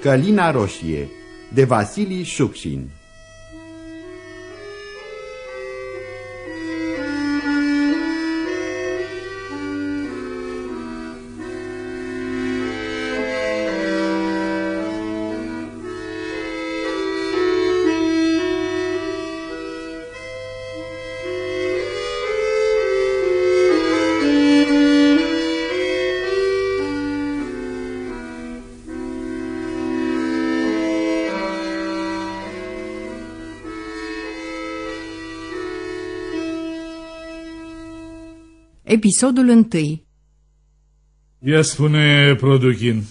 Călina Roșie de Vasilii Șucșin Episodul 1 Ia spune, Produchin,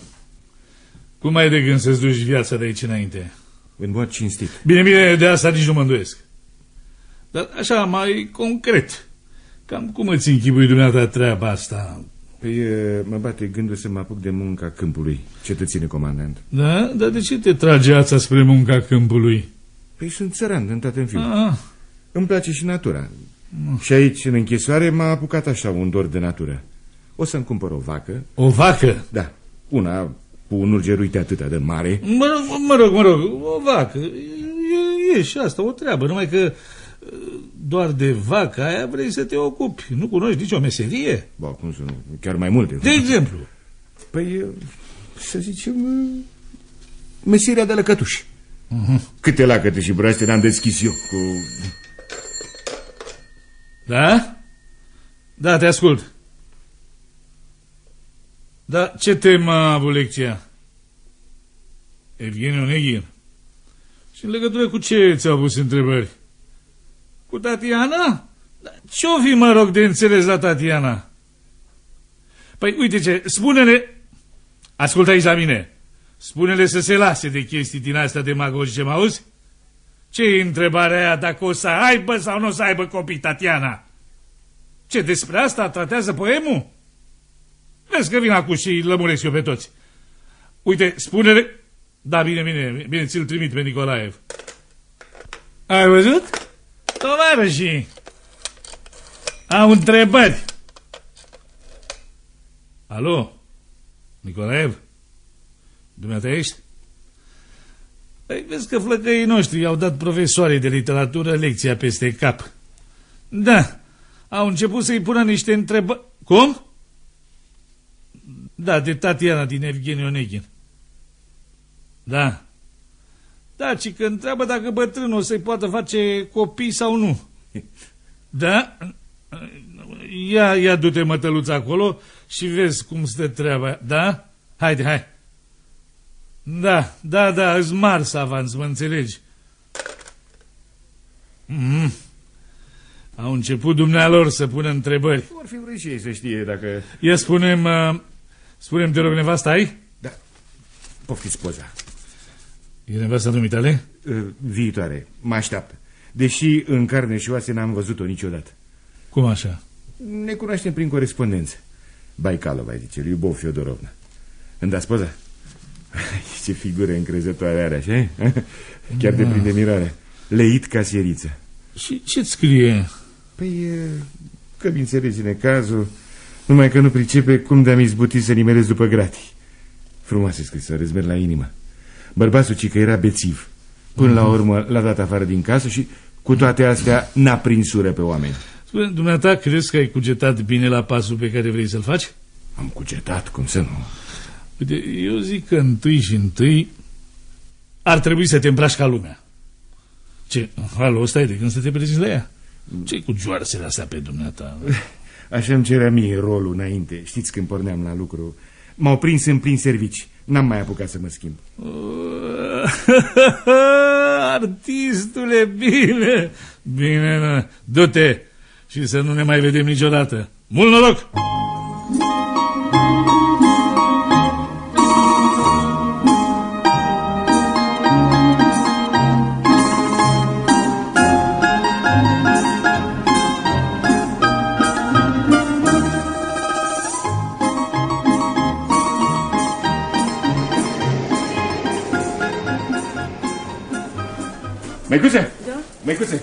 cum ai de gând să-ți duci viața de aici înainte? În mod cinstit. Bine, bine, de asta nici nu mă îndoiesc. Dar așa, mai concret, cam cum îți închipui dumneata treaba asta? Păi mă bate gândul să mă apuc de munca câmpului, cetățene comandant. Da? Dar de ce te trage ața spre munca câmpului? Păi sunt țăran în tată în fiu. Ah. Îmi place și natura. Și aici, în închisoare, m-a apucat așa un dor de natură. O să-mi cumpăr o vacă. O vacă? Da, una cu un urger, uite atâta de mare. Mă rog, mă rog, mă rog, o vacă. E, e și asta o treabă, numai că doar de vacă aia vrei să te ocupi. Nu cunoști nicio meserie? Ba, cum să nu, chiar mai multe. De exemplu? Păi, să zicem, meseria de lăcătuși. Uh -huh. Câte lacăte și broaște n-am deschis eu cu... Da? Da, te ascult. Da, ce temă a avut lecția? Evgeniu Oneghin. Și în legătură cu ce ți-au pus întrebări? Cu Tatiana? Da, Ce-o fi, mă rog, de înțeles la Tatiana? Păi, uite ce, spune-le... Ascultă aici la mine. Spune-le să se lase de chestii din astea demagogice, mă auzi? ce e întrebarea aia dacă o să aibă sau nu o să aibă copii, Tatiana? Ce, despre asta tratează poemul? Vezi că vin acum și lămuresc eu pe toți. Uite, spune-le... Da, bine, bine, bine, ți-l trimit pe Nicolaev. Ai văzut? Tovarășii, au întrebări. Alo, Nicolaev? Dumneata ești? Păi vezi că flăcăii noștri i-au dat profesorii de literatură lecția peste cap. Da, au început să-i pună niște întrebări. Cum? Da, de Tatiana din Evgeniu Oneghin. Da. Da, ci că întreabă dacă bătrânul o să-i poată face copii sau nu. Da? Ia, ia du-te mătăluța acolo și vezi cum stă treaba. Da? Haide, hai. Da, da, da, îți marți savans, mă înțelegi. Mm. Au început dumnealor să pună întrebări. Vor fi vrei și ei să știe dacă... Ia spunem, uh, spunem, te rog, nevasta ai? Da, poftiți poza. E nevasta dumitale? Uh, viitoare, mă așteaptă. Deși în carne și oase n-am văzut-o niciodată. Cum așa? Ne cunoaștem prin corespondență. Baicalova, zice, Iubov Fiodorovna. Îmi dați poza? Ce figură încrezătoare are așa, Chiar da. de prinde mirare. Leit ca sieriță. Și ce-ți scrie? Păi, că mi înțelegi cazul, numai că nu pricepe cum de-am izbutit să nimerez după gratii. Frumoasă scrisoare, îți merg la inimă. Bărbatul ci că era bețiv. Până la urmă l-a dat afară din casă și cu toate astea n-a prins ură pe oameni. Spune, dumneata, crezi că ai cugetat bine la pasul pe care vrei să-l faci? Am cugetat, cum să nu? Uite, eu zic că întâi și întâi ar trebui să te îmbraci ca lumea. Ce, alo, ăsta e de când să te prezinți la ea? Ce cu joarsele astea pe dumneata? Așa îmi cerea mie rolul înainte. Știți când porneam la lucru? M-au prins în plin servici. N-am mai apucat să mă schimb. Artistule, bine! Bine, du-te și să nu ne mai vedem niciodată. Mult noroc! Măicuțe? Da? Măicuțe,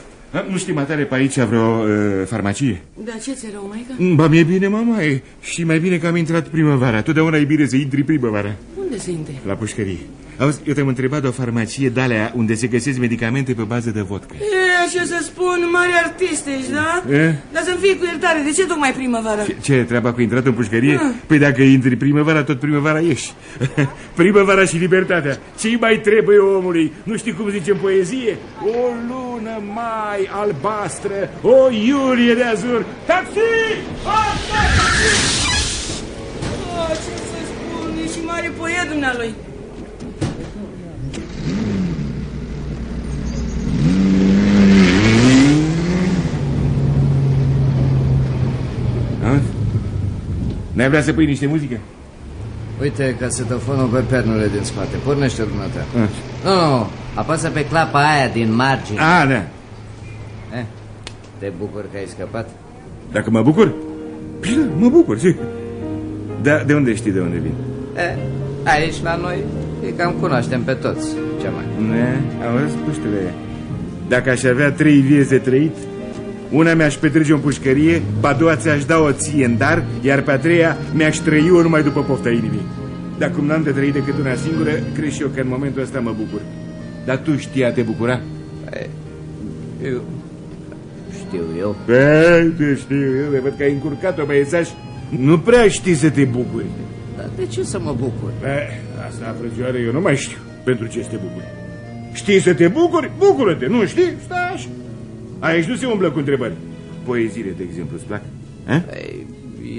nu știi, matare, pe aici vreo uh, farmacie? Da, ce ți rău, maică? Mm, ba, mi-e bine, mama, e. Și mai bine că am intrat primăvara. Totdeauna e bine să intri primăvara. Unde se intri? La pușcărie. Auzi, eu te-am întrebat de o farmacie de alea unde se găsesc medicamente pe bază de vodcă. E, așa să spun, mari artiste ești, da? E? Dar să-mi fie cu iertare, de ce tocmai primăvara? Ce, ce treaba cu intrat în pușcărie? Ah. Păi dacă intri primăvara, tot primăvara ieși. primăvara și libertatea. ce mai trebuie omului? Nu știi cum zice în poezie? O lună mai albastră, o iulie de azur. Taxi! Ah, taxi! Mare poet dumnealui. Auzi? N-ai vrea să pui niște muzică? Uite casetofonul pe pernurile din spate. Pornește dumneata. Ah. Nu, nu, apasă pe clapa aia din margine. A, da. Eh, te bucur că ai scăpat? Dacă mă bucur? Bine, mă bucur, ce? Da, de unde știi de unde vin? Eh, aici la noi e cam cunoaștem pe toți. Ce mai? Ne, auzi, puștule, dacă aș avea trei vieți de trăit, una mi-aș petrece în pușcărie, pe a doua ți-aș da o ție în dar, iar pe a treia mi-aș trăi eu numai după pofta inimii. Dar cum n-am de trăit decât una singură, cred și eu că în momentul ăsta mă bucur. Dar tu știi a te bucura? Eh, eu știu eu. Păi, te știu eu, de văd că ai încurcat-o, băiețaș. Nu prea știi să te bucuri. Dar de ce să mă bucur? Eh, asta, frățioare, eu nu mai știu pentru ce să te bucuri. Știi să te bucuri? Bucură-te, nu știi? Stai așa. Aici nu se umblă cu întrebări. Poeziile, de exemplu, îți plac? Eh? Ei,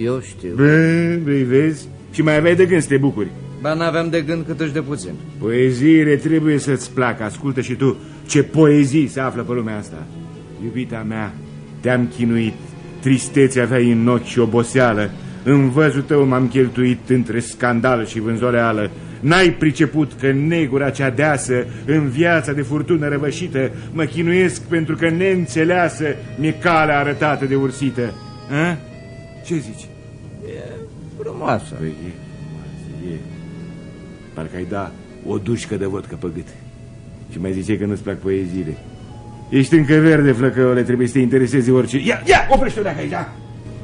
eu știu. Bă, băi, vezi? Și mai aveai de gând să te bucuri. Ba n-aveam de gând cât de puțin. Poeziile trebuie să-ți placă. Ascultă și tu ce poezii se află pe lumea asta. Iubita mea, te-am chinuit. Tristețe aveai în ochi și oboseală. În văzul tău m-am cheltuit între scandal și vânzoleală. N-ai priceput că negura cea deasă, în viața de furtună răvășită, mă chinuiesc pentru că neînțeleasă mi-e calea arătată de ursită. A? Ce zici? Frumoasă. Păi e, frumoasă, e. Parcă ai da o dușcă de vodcă pe gât. Și mai ziceai că nu-ți plac poeziile. Ești încă verde, flăcăule, trebuie să te intereseze orice... Ia, ia, oprește-o dacă aici, da?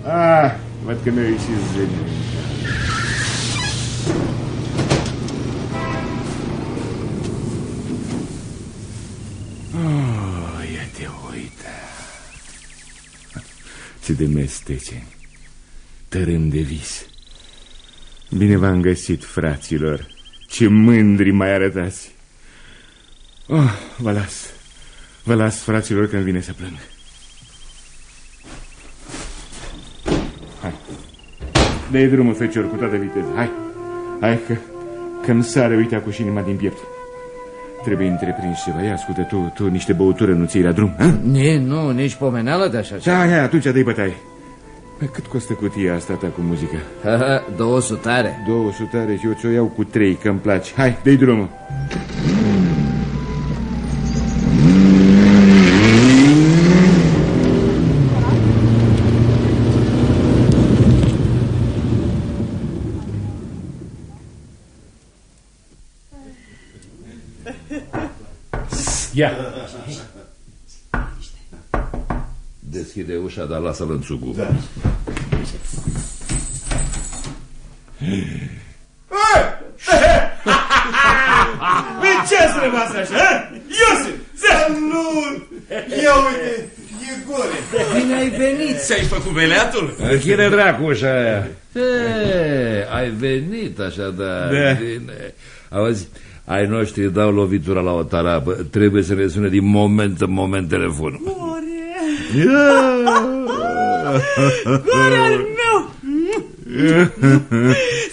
Ah, văd că mi-a ieșit zâni. Oh, ia te uită. Ce de mestece. Tărâm de vis. Bine v-am găsit, fraților. Ce mândri mai arătați. Oh, vă las. Vă las, fraților, că îmi vine să plâng. Dă-i drumul, fecior, cu toată viteză. Hai. Hai că, că-mi sare, uite, acum și inima din piept. Trebuie întreprins ceva. Ia, ascultă, tu, tu niște băutură nu ții la drum, ha? Ni, nu, nici pomeneală de așa ceva. Da, ia, atunci dă-i bătaie. Păi cât costă cutia asta ta cu muzică? Două sutare. Două sutare și eu ți-o iau cu trei, că-mi place. Hai, dă-i drumul. Ia. Deschide ușa, dar lasă lănțugul. Da. Păi ce să rămas așa, ha? Iosif! Nu! Ia uite, e gore! Bine ai venit. Ți-ai făcut veleatul? Închide dracu ușa aia. E, ai venit așadar. Da. Bine. Auzi, ai noștri dau lovitura la o tarabă. Trebuie să ne sune din moment în moment telefonul. Gore al meu!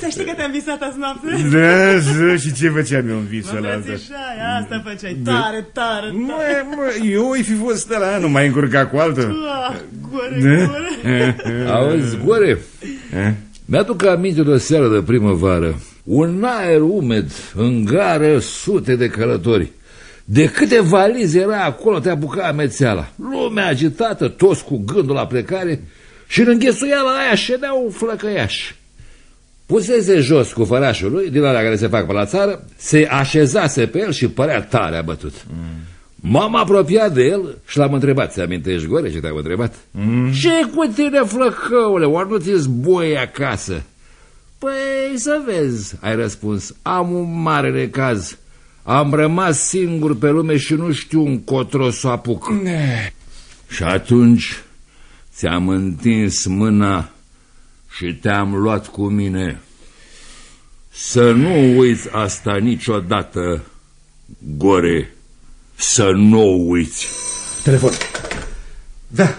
Să știi că te-am visat azi noapte. Da, da, și ce făceam eu în visul Mă ăla? îmbrățișai, asta făceai. Tare, tare, Mă, tare. mă, eu îi fi fost ăla, nu mai încurca cu altul. Ah, gore, Da? gore. Auzi, Gore, Eh? mi-aduc aminte de o seară de primăvară. Un aer umed, în gară sute de călători. De câte valize era acolo, te apuca amețeala. Lumea agitată, toți cu gândul la plecare și în înghesuiala aia ședeau flăcăiași. Pusese jos cu fărașul lui, din alea care se fac pe la țară, se așezase pe el și părea tare abătut. M-am apropiat de el și l-am întrebat, ți amintești, Gore, ce te-am întrebat? ce cu tine, flăcăule, oare nu ți boi acasă? Păi să vezi, ai răspuns, am un mare necaz. Am rămas singur pe lume și nu știu încotro să o apuc. Și atunci ți-am întins mâna și te-am luat cu mine. Să nu uiți asta niciodată, Gore, să nu uiți. Telefon. Da.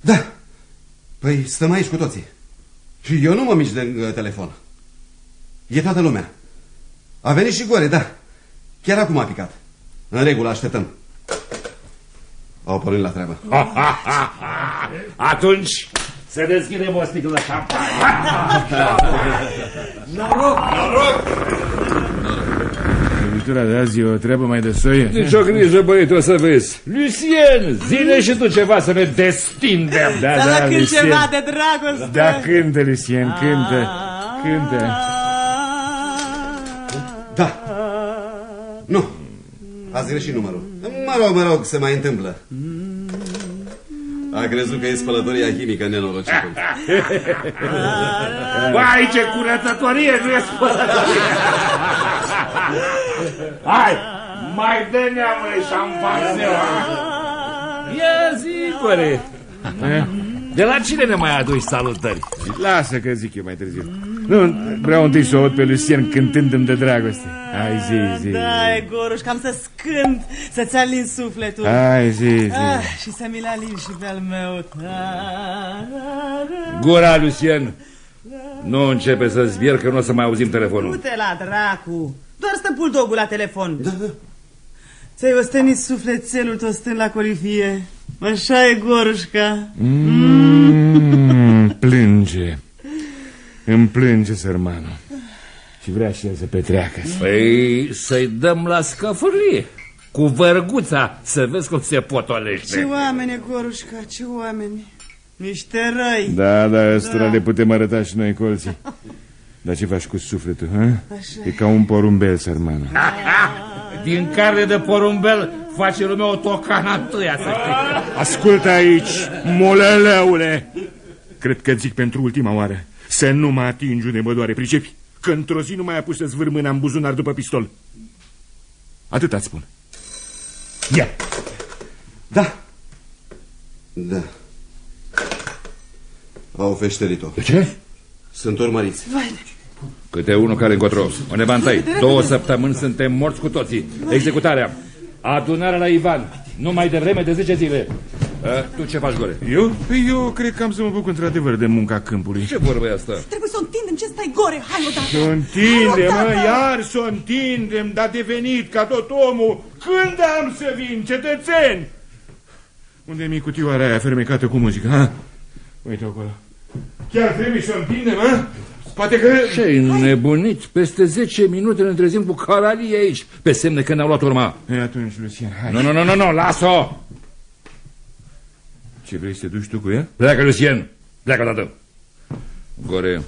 Da. Păi stăm aici cu toții. Și eu nu mă mișc de uh, telefon. E toată lumea. A venit și Gore, da. Chiar acum a picat. În regulă, așteptăm. Au pornit la treabă. Atunci să deschidem o sticlă șampanie. Lovitura de azi e o treabă mai de soie. Nici o grijă, băieți, o să vezi. Lucien, zine și tu ceva să ne destindem. Da, Să da, da, cânt Lucien. ceva de dragoste. Da, cântă, Lucien, cântă. Cântă. Da. Nu. Ați greșit numărul. Mă rog, mă rog, se mai întâmplă. A crezut că e spălătoria chimică nenorocită. Vai, ce curățătorie, nu e spălătorie. Hai, mai dă-ne măi șampanzeaua. Ia zi, Core. De la cine ne mai aduci salutări? Lasă că zic eu mai târziu. Nu, vreau întâi să o aud pe Lucien cântându-mi de dragoste. Hai, zi, zi. Dai, Goruș, cam să scânt, să-ți alin sufletul. Hai, zi, zi. Ah, și să mi-l alin și pe al meu. Ah, ah, ah. Gura, Lucien. Nu începe să zbier că nu o să mai auzim telefonul. Du-te la dracu. Doar stă buldogul la telefon. Da, da. Ți-ai ostenit sufletelul tot stând la colifie. Așa e, Gorușca. Mm, plânge. Îmi plânge sărmanul. Și vrea și el să petreacă. Păi să-i dăm la scăfârlie. Cu vărguța să vezi cum se Ce potolește. oameni, e, Gorușca, ce oameni. Niște răi. Da, da, ăstora le putem arăta și noi colții. Dar ce faci cu sufletul, ha? E ca un porumbel, sărmanul. Din carne de porumbel face lumea o tocana întâia, să știi. Ascultă aici, moleleule! Cred că zic pentru ultima oară. Să nu mă atingi unde mă doare, pricepi? Că într-o zi nu mai a pus să-ți vâr mâna în buzunar după pistol. Atât îți spun. Ia! Da. Da. Au feșterit-o. De ce? Sunt urmăriți. Câte unul care încotro. O nevantai. Două săptămâni suntem morți cu toții. Executarea. Adunarea la Ivan. Nu mai devreme de 10 zile. A, tu ce faci, Gore? Eu? Păi eu cred că am să mă bucur într-adevăr de munca câmpului. Ce vorbă e asta? Trebuie să o întindem ce stai gore, hai odată. Să o întindem, mă, iar să o întindem, dar devenit ca tot omul. Când am să vin, cetățeni? Unde mi cutioara aia fermecată cu muzică, ha? Uite acolo. Chiar trebuie să o întindem, ha? Poate că... Ce nebunit? Peste 10 minute ne întrezim cu caralie aici, pe semne că ne-au luat urma. E atunci, Lucian, hai. Nu, nu, nu, nu, nu, las-o! Ce vrei să te duci tu cu ea? Pleacă, Lucien! Pleacă odată! Gore,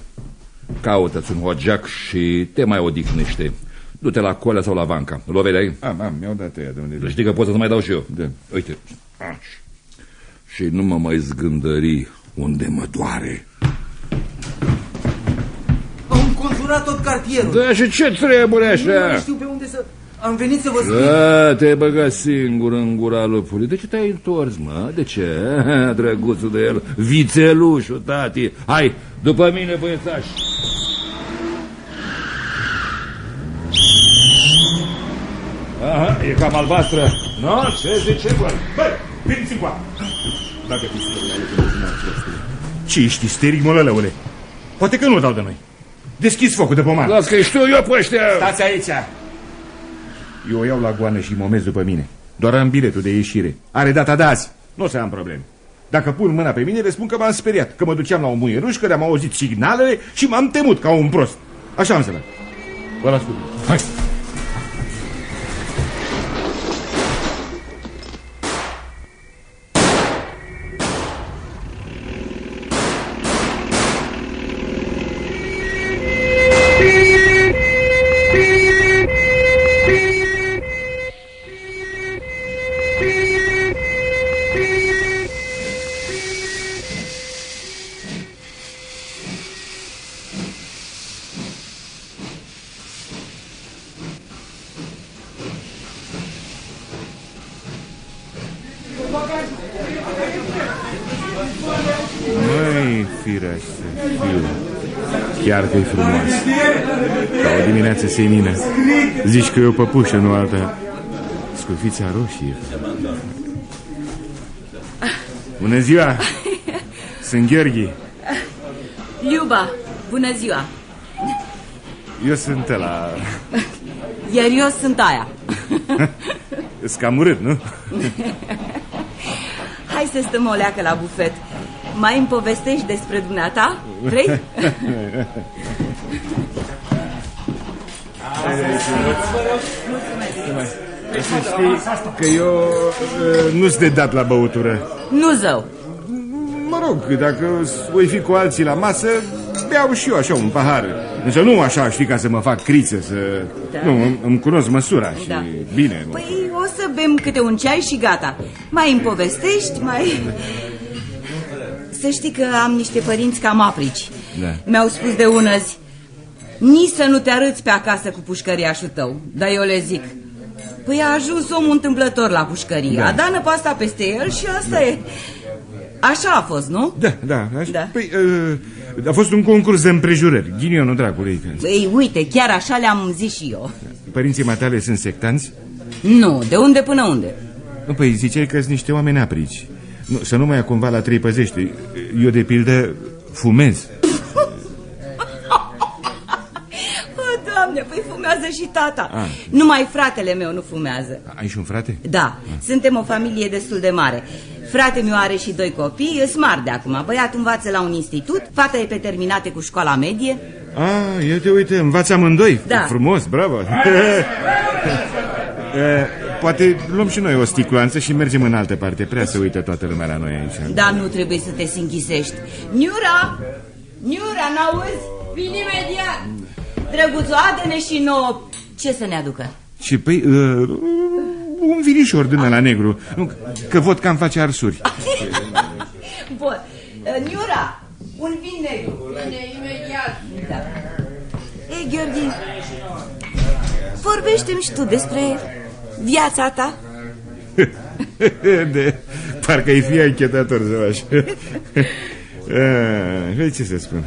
caută-ți un hogeac și te mai odihnește. Du-te la Colea sau la Vanca. Îl o vedeai? Am, am, mi-au dat ea de unde Să știi că pot să-ți mai dau și eu. Da. Uite. Așa. Și nu mă mai zgândări unde mă doare. Au înconjurat tot cartierul. Da, și ce trebuie Nu așa? știu pe unde să... Am venit să vă spun. Da, te-ai băgat singur în gura lupului. De ce te-ai întors, mă? De ce? Drăguțul de el, vițelușul, tati. Hai, după mine, băiețași. Aha, e cam albastră. Nu? Ce zice, bă? Băi, veniți încoa! Dacă Ce ești isteric, mălălăule? Poate că nu dau de noi. Deschis focul de pomană. Las că știu eu pe ăștia. Stați aici! Eu o iau la goană și momez după mine. Doar am biletul de ieșire. Are data de azi. Nu o să am probleme. Dacă pun mâna pe mine, le spun că m-am speriat, că mă duceam la o muieruș, că am auzit signalele și m-am temut ca un prost. Așa am să merg. Vă las cu mine. Hai! Senină Zici că e o păpușă, nu alta. Scufița roșie. Bună ziua! Sunt Gheorghe. Iuba, bună ziua. Eu sunt la Iar eu sunt aia. Îți cam urât, nu? Hai să stăm o leacă la bufet. Mai îmi povestești despre dumneata? Vrei? Să știi că eu uh, nu sunt de dat la băutură Nu zău Mă rog, dacă voi fi cu alții la masă Beau și eu așa un pahar Însă nu așa, știi, ca să mă fac criță să... Da. Nu, îmi- îmi cunosc măsura și Da. bine nu. Păi o să bem câte un ceai și gata Mai îmi povestești, mai... Să știi că am niște părinți cam aprici Da. Mi-au spus de ună zi Nici să nu te arăți pe acasă cu pușcăriașul tău Dar eu le zic Păi a ajuns omul întâmplător la pușcărie Da. A dat năpasta peste el și asta e Așa a fost, nu? Da, da, așa. Da. Păi, uh, a fost un concurs de împrejurări Ghinionul dracului Păi uite, chiar așa le-am zis și eu Părinții matale sunt sectanți? Nu, de unde până unde? Nu, păi ziceai că sunt niște oameni aprici nu, Să nu mai ia cumva la trei păzești Eu, de pildă, fumez fumează și tata. Ah. Numai fratele meu nu fumează. Ai și un frate? Da, suntem o familie destul de mare. Frate meu are și doi copii, e smart de acum. Băiatul învață la un institut, fata e pe terminate cu școala medie. Ah, eu te uite, învață amândoi. Da. Frumos, bravo. Eh, Poate luăm și noi o sticloanță și mergem în altă parte. Prea se uită toată lumea la noi aici. Dar nu trebuie să te sinchisești. Niura! Niura, n-auzi? Vin imediat Drăguțo, adă-ne și nouă Ce să ne aducă? Și păi, uh, un vinișor din la negru Nu, Că văd că am face arsuri Bun, Uh, Niura, un vin negru Bine, imediat. Da. Ei, Gheorghe, vorbește-mi și tu despre viața ta. de, Parcă ai fi închetator să faci Ah, Păi ce să spun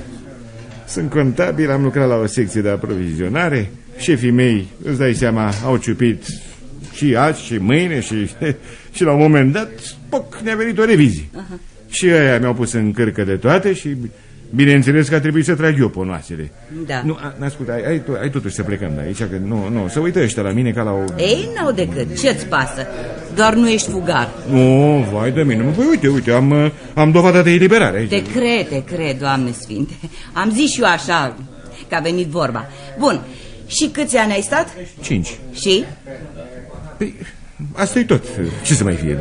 Sunt contabil, am lucrat la o secție de aprovizionare Șefii mei, îți dai seama, au ciupit și azi și mâine și, și la un moment dat, poc, ne-a venit o revizie. Și aia mi-au pus în cârcă de toate și bineînțeles că a trebuit să trag eu ponoasele. Da. Nu, a- ascultă, ai, ai, ai totuși să plecăm de aici, că nu, nu, să uită ăștia la mine ca la o... Ei, n-au decât, ce-ți pasă? Doar nu ești fugar. Nu, vai de mine, păi uite, uite, am, uh, am dovada de eliberare aici. Te cred, te cred, Doamne Sfinte. Am zis și eu așa, că a venit vorba. Bun, și câți ani ai stat? Cinci. Și? Păi, asta e tot. Ce să mai fie?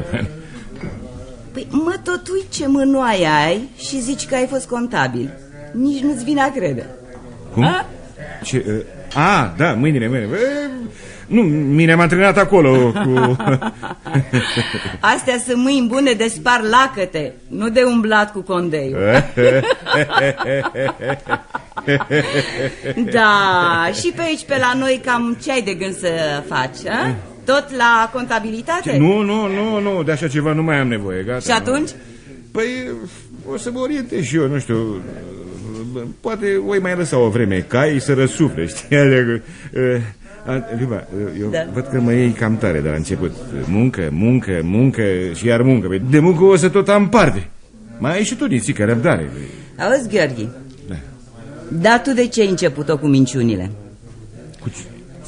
Păi mă tot uit ce mânoaie ai și zici că ai fost contabil. Nici nu-ți vine a crede. Cum? A? Ce, uh, a, da, mâinile mele. Bă, nu, mine m-a antrenat acolo cu... Astea sunt mâini bune de spar lacăte, nu de umblat cu condeiul. Da, și pe aici, pe la noi, cam ce ai de gând să faci, a? Tot la contabilitate? nu, nu, nu, nu, de așa ceva nu mai am nevoie, gata. Și atunci? Păi, o să mă orientez și eu, nu știu, poate voi mai lăsa o vreme cai să răsufle, știi? Adică, uh, a, Liuba, eu Da. văd că mă iei cam tare de la început. Muncă, muncă, muncă și iar muncă. Păi, De muncă o să tot am parte. Mai ai și tu nițică răbdare. Auzi, Gheorghe, Da. dar tu de ce ai început-o cu minciunile? Cu ce?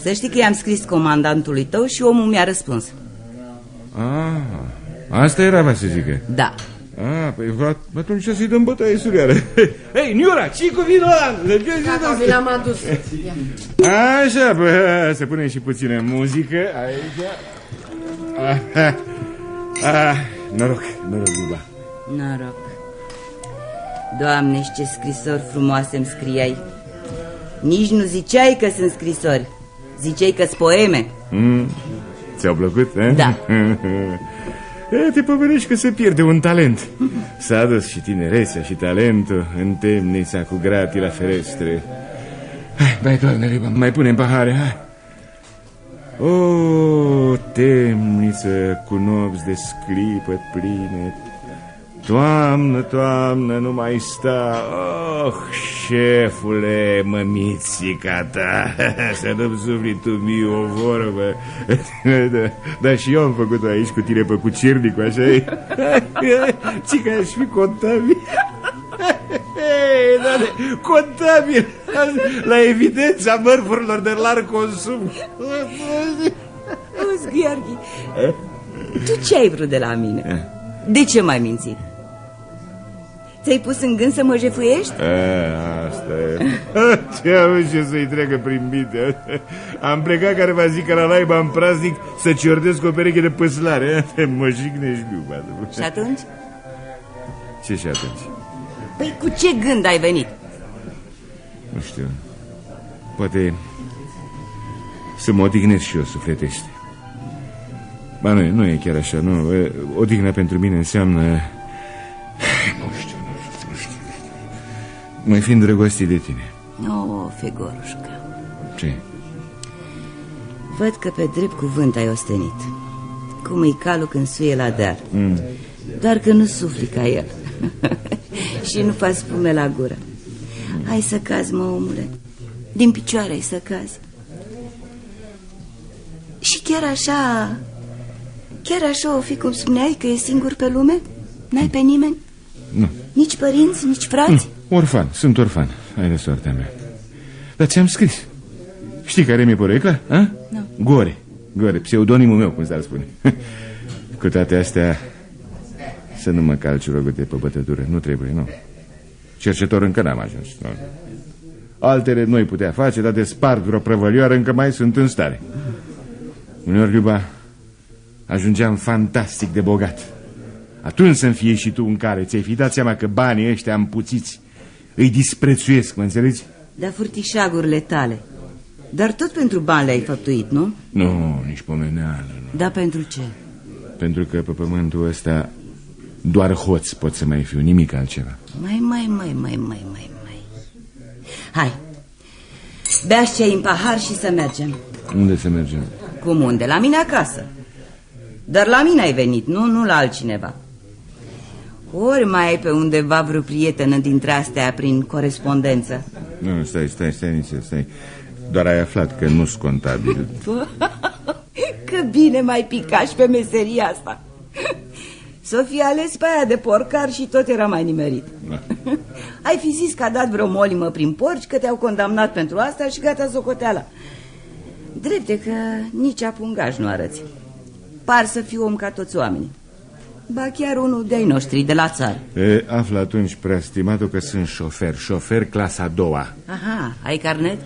Să știi că i-am scris comandantului tău și omul mi-a răspuns. Ah, asta era, va să zică. Da. Ah, păi at- atunci să-i dăm bătaie surioară. Hei, Niura, ce cu vinul ăla? De ce Gata, vi l-am adus. Ia. Așa, bă, să punem și puțină muzică aici. Ah, ah, noroc, noroc, Luba. Noroc. Doamne, și ce scrisori frumoase îmi scriai. Nici nu ziceai că sunt scrisori. Ziceai că-s poeme. Mm, ți-au plăcut, eh? Da. E, te pomenești că se pierde un talent. S-a adus și tinerețea și talentul în temnița cu gratii la ferestre. Hai, bai, doamne, Liba, mai punem pahare, hai. O, temniță cu nopți de sclipă pline, Toamnă, toamnă, nu mai sta Oh, șefule, mămițica ta. Să nu-mi sufli tu mie o vorbă. Da, Dar și eu am făcut-o aici cu tine pe cucernicul, așa e? Ci că aș fi contabil. Hei, da, contabil. La evidența mărfurilor de larg consum. Auzi, Gheorghe, tu ce ai vrut de la mine? De ce m-ai mințit? Ți-ai pus în gând să mă jefuiești? A, asta e Ce am ce să-i treacă prin minte Am plecat careva zi ca la laiba în praznic Să ciordesc o pereche de păslare Mă jignești biu Și atunci? Ce și atunci? Păi cu ce gând ai venit? Nu știu Poate Să mă odihnesc și eu sufletește Ba nu, nu e chiar așa nu. Odihna pentru mine înseamnă Mai fi îndrăgostit de tine O, oh, Fegorușca Ce? Văd că pe drept cuvânt ai ostenit Cum e calul când suie la dar mm. Doar că nu sufli ca el Și nu faci spume la gură Hai să cazi, mă, omule Din picioare ai să cazi Și chiar așa Chiar așa o fi cum spuneai că e singur pe lume? N-ai pe nimeni? Nu Nici părinți, nici frați? Nu, orfan, sunt orfan. Ai de soartea mea. Dar ți-am scris. Știi care mi-e porecla? A? Nu. Gore, Gore, pseudonimul meu, cum s-ar spune. Cu toate astea Să nu mă calci rogute pe bătătură Nu trebuie, nu. Cercetor încă n-am ajuns nu. Altele noi putea face Dar de spart vreo prăvălioară încă mai sunt în stare. Uneori, Liuba Ajungeam fantastic de bogat. Atunci să-mi fie și tu în care Ți-ai fi dat seama că banii ăștia împuțiți Îi disprețuiesc, mă înțelegi? Da furtișagurile tale Dar tot pentru bani le-ai făptuit, nu? Nu, nici pomeneală nu. Da pentru ce? Pentru că pe pământul ăsta Doar hoți pot să mai fiu, nimic altceva Mai, mai, mai, mai, mai, mai, mai Hai Bea ce în pahar și să mergem Unde să mergem? Cum unde? La mine acasă Dar la mine ai venit, nu, nu la altcineva Ori mai ai pe undeva vreo prietenă dintre astea prin corespondență? Nu, stai, stai, stai, nici, stai. Doar ai aflat că nu-s contabil. Că bine mai picași pe meseria asta. Să fi ales pe aia de porcar și tot era mai nimerit. Da. Ai fi zis că a dat vreo molimă prin porci Că te-au condamnat pentru asta și gata socoteala Drepte că nici apungaj nu arăți. Par să fii om ca toți oamenii Ba chiar unul de-ai noștri de la țară. E, Află atunci, prea stimatul, că sunt șofer. Șofer clasa a doua. Aha, ai carnet?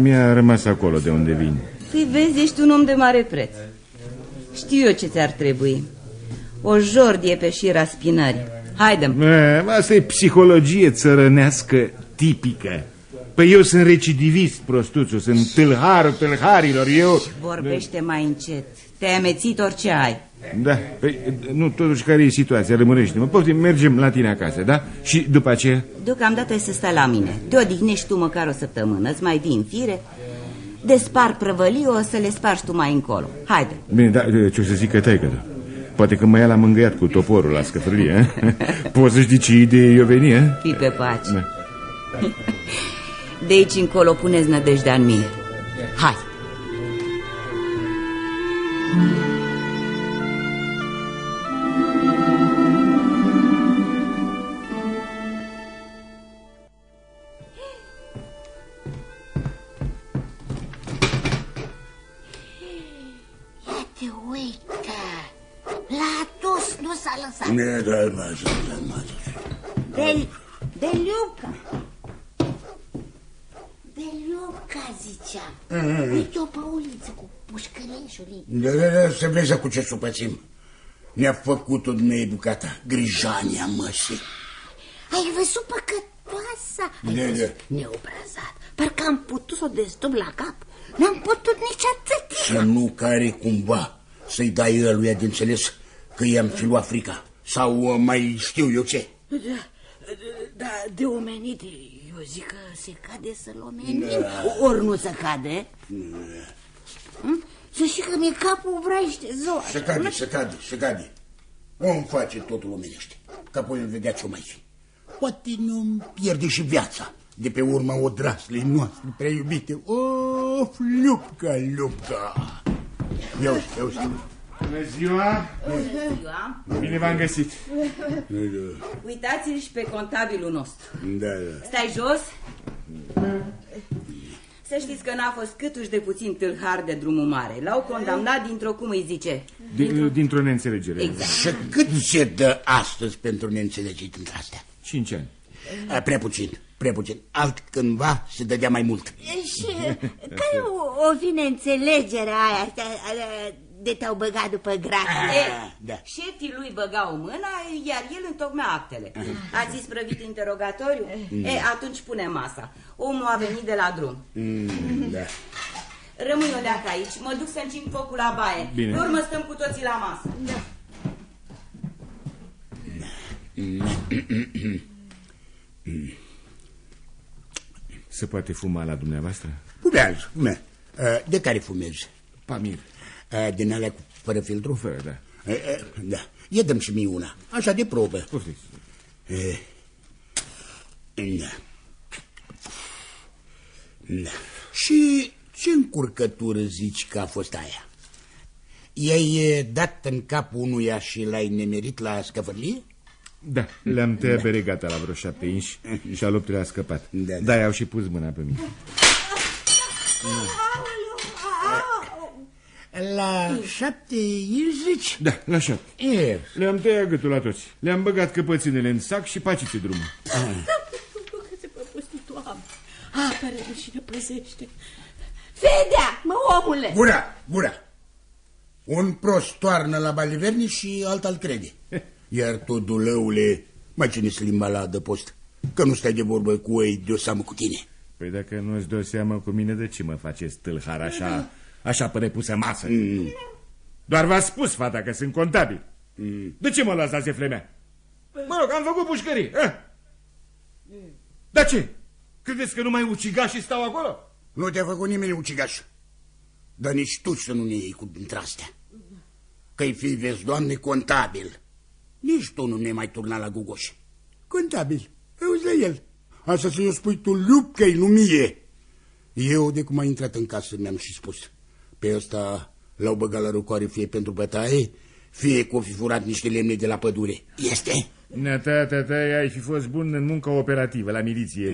Mi-a rămas acolo de unde vin. Păi vezi, ești un om de mare preț. Știu eu ce ți-ar trebui. O jordie pe șira spinării. Haide -mi. Asta e psihologie țărănească tipică. Păi eu sunt recidivist, prostuțu, sunt tâlharul tâlharilor, eu... Vorbește mai încet, te-ai amețit orice ai Da, păi nu, totuși care e situația, rămânește-mă Poftim, mergem la tine acasă, da? Și după aceea? Deocamdată să stai la mine Te odihnești tu măcar o săptămână, îți mai vin fire Despar prăvălii, o să le spargi tu mai încolo Haide Bine, da, ce o să zic că taică -da. Poate că mă ia la mângâiat cu toporul la scăfrâlie Poți să știi ce idee eu veni, eh? Fii pe pace da. De aici încolo puneți nădejdea în mine Hai Ne, da, mă, mă, De, de Luca. De Luca, ziceam. Mm. Uite-o pe uliță cu pușcăleșului. Da, da, da, să vezi cu ce supățim. Ne-a făcut-o dumnei bucata, grijania măsii. Ai văzut păcătoasa? Ai Da, văzut? da. Neobrazat. Parcă am putut să o destub la cap. N-am putut nici atât. Să nu care cumva să-i dai ăluia de înțeles că i-am fi luat frica. Sau uh, mai știu eu ce. Da, da, de omenit, eu zic că se cade să-l omenim. Da. Ori nu se cade. Hm? Să știi că mi-e capul vraiște zoa. Se cade, se cade, se cade. Om face totul omenește, că apoi îl vedea ce-o mai fi. Poate nu pierde și viața de pe urma odraslei noastre prea iubite. Of, Lupca, Lupca! Ia uite, ia uite. Bună ziua! Bună ziua! Bine v-am găsit! Uitați-l și pe contabilul nostru. Da, da. Stai jos. Să știți că n-a fost câtuși de puțin tâlhar de drumul mare. L-au condamnat dintr-o, cum îi zice? Din, dintr-o neînțelegere. Exact. Și cât se dă astăzi pentru neînțelegeri între astea? Cinci ani. A, Prea puțin, prea puțin. Altcândva se dădea mai mult. Și care o, o vine înțelegerea aia asta, de te-au băgat după grație? E, da. Șefii lui băgau mâna, iar el întocmea actele. Ați isprăvit interogatoriu? Mm. E, atunci pune masa. Omul a venit de la drum. Mm, da. Rămâi o leacă aici, mă duc să încing focul la baie. Bine. Pe urmă stăm cu toții la masă. Se poate fuma la dumneavoastră? Fumează, fumează. A, De care fumezi? Pamir. A, Din alea cu fără filtru? Fără, da. A, a, Da. Ia dăm și mie una. Așa de probă. Poftiți. E, Da. Da. Și ce încurcătură zici că a fost aia? I-ai e, dat în cap unuia și l-ai nemerit la scăfărlie? Da, le-am tăiat beregata la vreo șapte inși și al optulea a scăpat. Da, da. Da, i-au și pus mâna pe mine. La șapte inși zici? Da, la șapte. E, Le-am tăiat gâtul la toți. Le-am băgat căpățânele în sac și paciți drumul. Că se păpustit oameni. Apără și ne păzește. Fedea, mă, omule! Gura, gura. Un prost toarnă la baliverni și alt al crede. Iar tu, dulăule, mai cine să limba la adăpost? Că nu stai de vorbă cu ei de o seamă cu tine. Păi dacă nu-ți dă seama cu mine, de ce mă faceți tâlhar așa, așa pe nepusă masă? Mm. Doar v-a spus fata că sunt contabil. De ce mă lăsați de flemea? Mă rog, am făcut pușcării. Eh? Dar ce? Credeți că numai ucigașii stau acolo? Nu te-a făcut nimeni ucigaș. Dar nici tu să nu ne iei cu dintre astea. Că-i fi, vezi, doamne, contabil. Nici tu nu ne mai turna la gugoș. Contabil. Auzi la el. Asta să-i o spui tu Lupcăi, nu mie. Eu, de cum a intrat în casă, mi-am și spus. Pe ăsta l-au băgat la răcoare fie pentru bătaie, fie că o fi furat niște lemne de la pădure. Este? Nata, tata, ai fi fost bun în muncă operativă la miliție.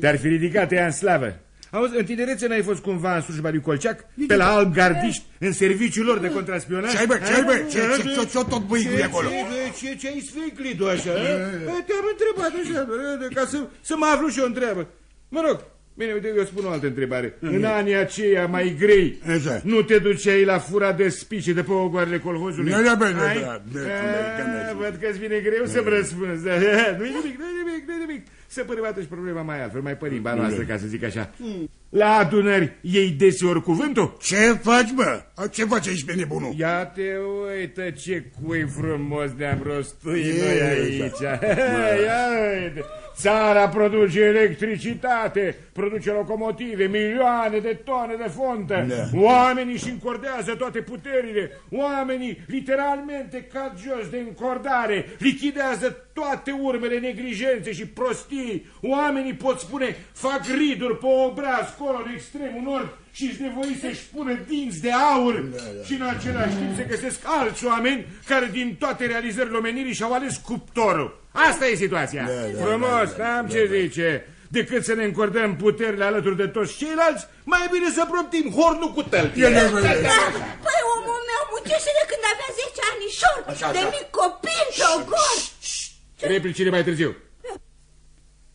Te-ar fi ridicat ea în slavă. Auzi, în tinerețe n-ai fost cumva în slujba lui Colceac? Pe la alb gardiști, în serviciul lor de contraspionaj? Ce ai, bă, ce ai, bă? Ce- ce- ce- ce- tot băigul Ce- acolo? ce- Ce, ce ai sfânclit-o așa? Păi Te-am întrebat așa, bă, ca să, să mă aflu și o întreabă. Mă rog, bine, uite, eu spun o altă întrebare. În anii aceia mai grei, Așa. nu te duceai la fura de spice de pe ogoarele colhozului? Da, da, bă, da, Ai? da, da, da, da, da, A, Văd că-ți vine greu să-mi răspunzi. Da, Nu-i nimic, nu-i nimic, nu-i nimic. Să păribată și problema mai altfel, mai părimba noastră, ca să zic așa. La adunări iei deseori cuvântul? Ce faci, bă? Ce faci aici pe nebunul? Ia te uită ce cui frumos ne-am rostuit E, noi aici. Ia uite. Țara produce electricitate, produce locomotive, milioane de tone de fontă. Da. Oamenii își încordează toate puterile. Oamenii literalmente cad jos de încordare, lichidează toate urmele neglijențe și prostii. Oamenii pot spune, fac riduri pe obraz, colo de extremul nord și își nevoi să-și pună dinți de aur și în același timp se găsesc alți oameni care din toate realizările omenirii și-au ales cuptorul. Asta e situația. da, Frumos, da, da, n-am ce zice. Decât să ne încordăm puterile alături de toți ceilalți, mai bine să proptim hornul cu tălpi. Păi omul meu muncește de când avea 10 anișor, Așa, de așa. mic copil, togor. Replicile mai târziu.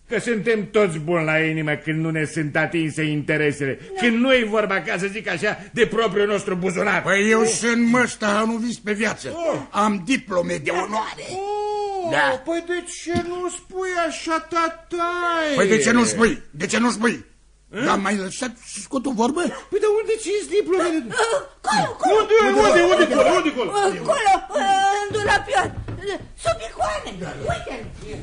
Că suntem toți buni la inimă când nu ne sunt atinse interesele. Când nu e vorba, ca să zic așa, de propriul nostru buzunar. Păi eu sunt măsta, nu vis pe viață. Oh. Am diplome de onoare. Oh, Da. Păi de ce nu spui așa, tatai? Păi de ce nu spui? De ce nu spui? Dar mai lăsat să scot o vorbă? Păi de unde ți-s diplomele? Colo, colo. Unde, unde, unde, unde, unde, unde? Acolo, în dulapion, sub icoane. Uite,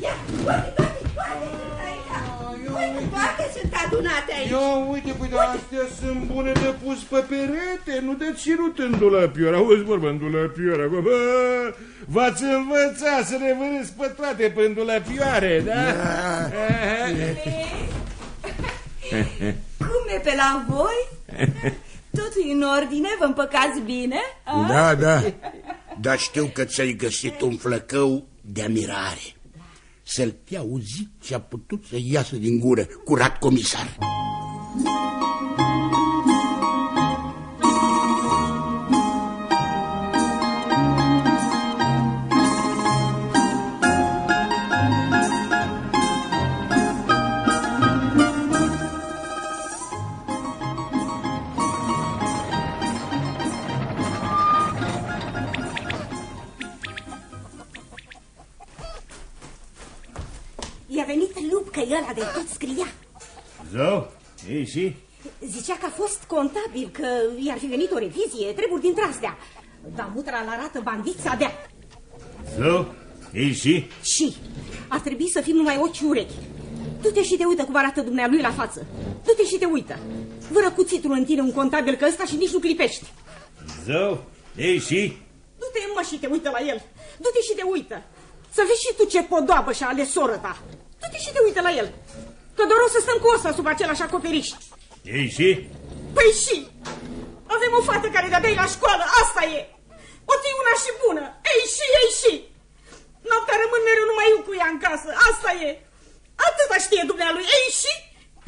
ia, uite, toate, toate sunt aici. Uite, toate sunt adunate aici? Eu, uite, păi, dar astea sunt bune de pus pe perete, nu de ținut în dulăpior. Auzi, vorbă, în dulăpior, acum, bă, v-ați învățat să ne vârâți pe toate pe dulăpioare, da? Cum e pe la voi? Totul în ordine? Vă împăcați bine? a? Da, da. Dar știu că ți-ai găsit un flăcău de amirare. Să-l fi auzit și a putut să iasă din gură, curat comisar. I-a că ăla de tot scria. Zău, ei și? Zicea că a fost contabil, că i-ar fi venit o revizie, treburi dintre astea. Dar mutra îl arată bandiți abia. Zău, ei și? Și ar trebui să fim numai ochi și urechi. Du-te și te uită cum arată dumnealui la față. Du-te și te uită. Vără cuțitul în tine un contabil că ăsta și nici nu clipești. Zău, ei și? Du-te mă și te uită la el. Du-te și te uită. Să vezi și tu ce podoabă și-a ales soră ta. Du-te și te uită la el. Că doar o să stăm cu osa sub același acoperiș. Ei și? Păi și, avem o fată care de-abia e la școală, asta e. O tii una și bună. Ei și, ei și. Noaptea rămân mereu numai eu cu ea în casă, asta e. Atâta știe dumnealui. Ei și,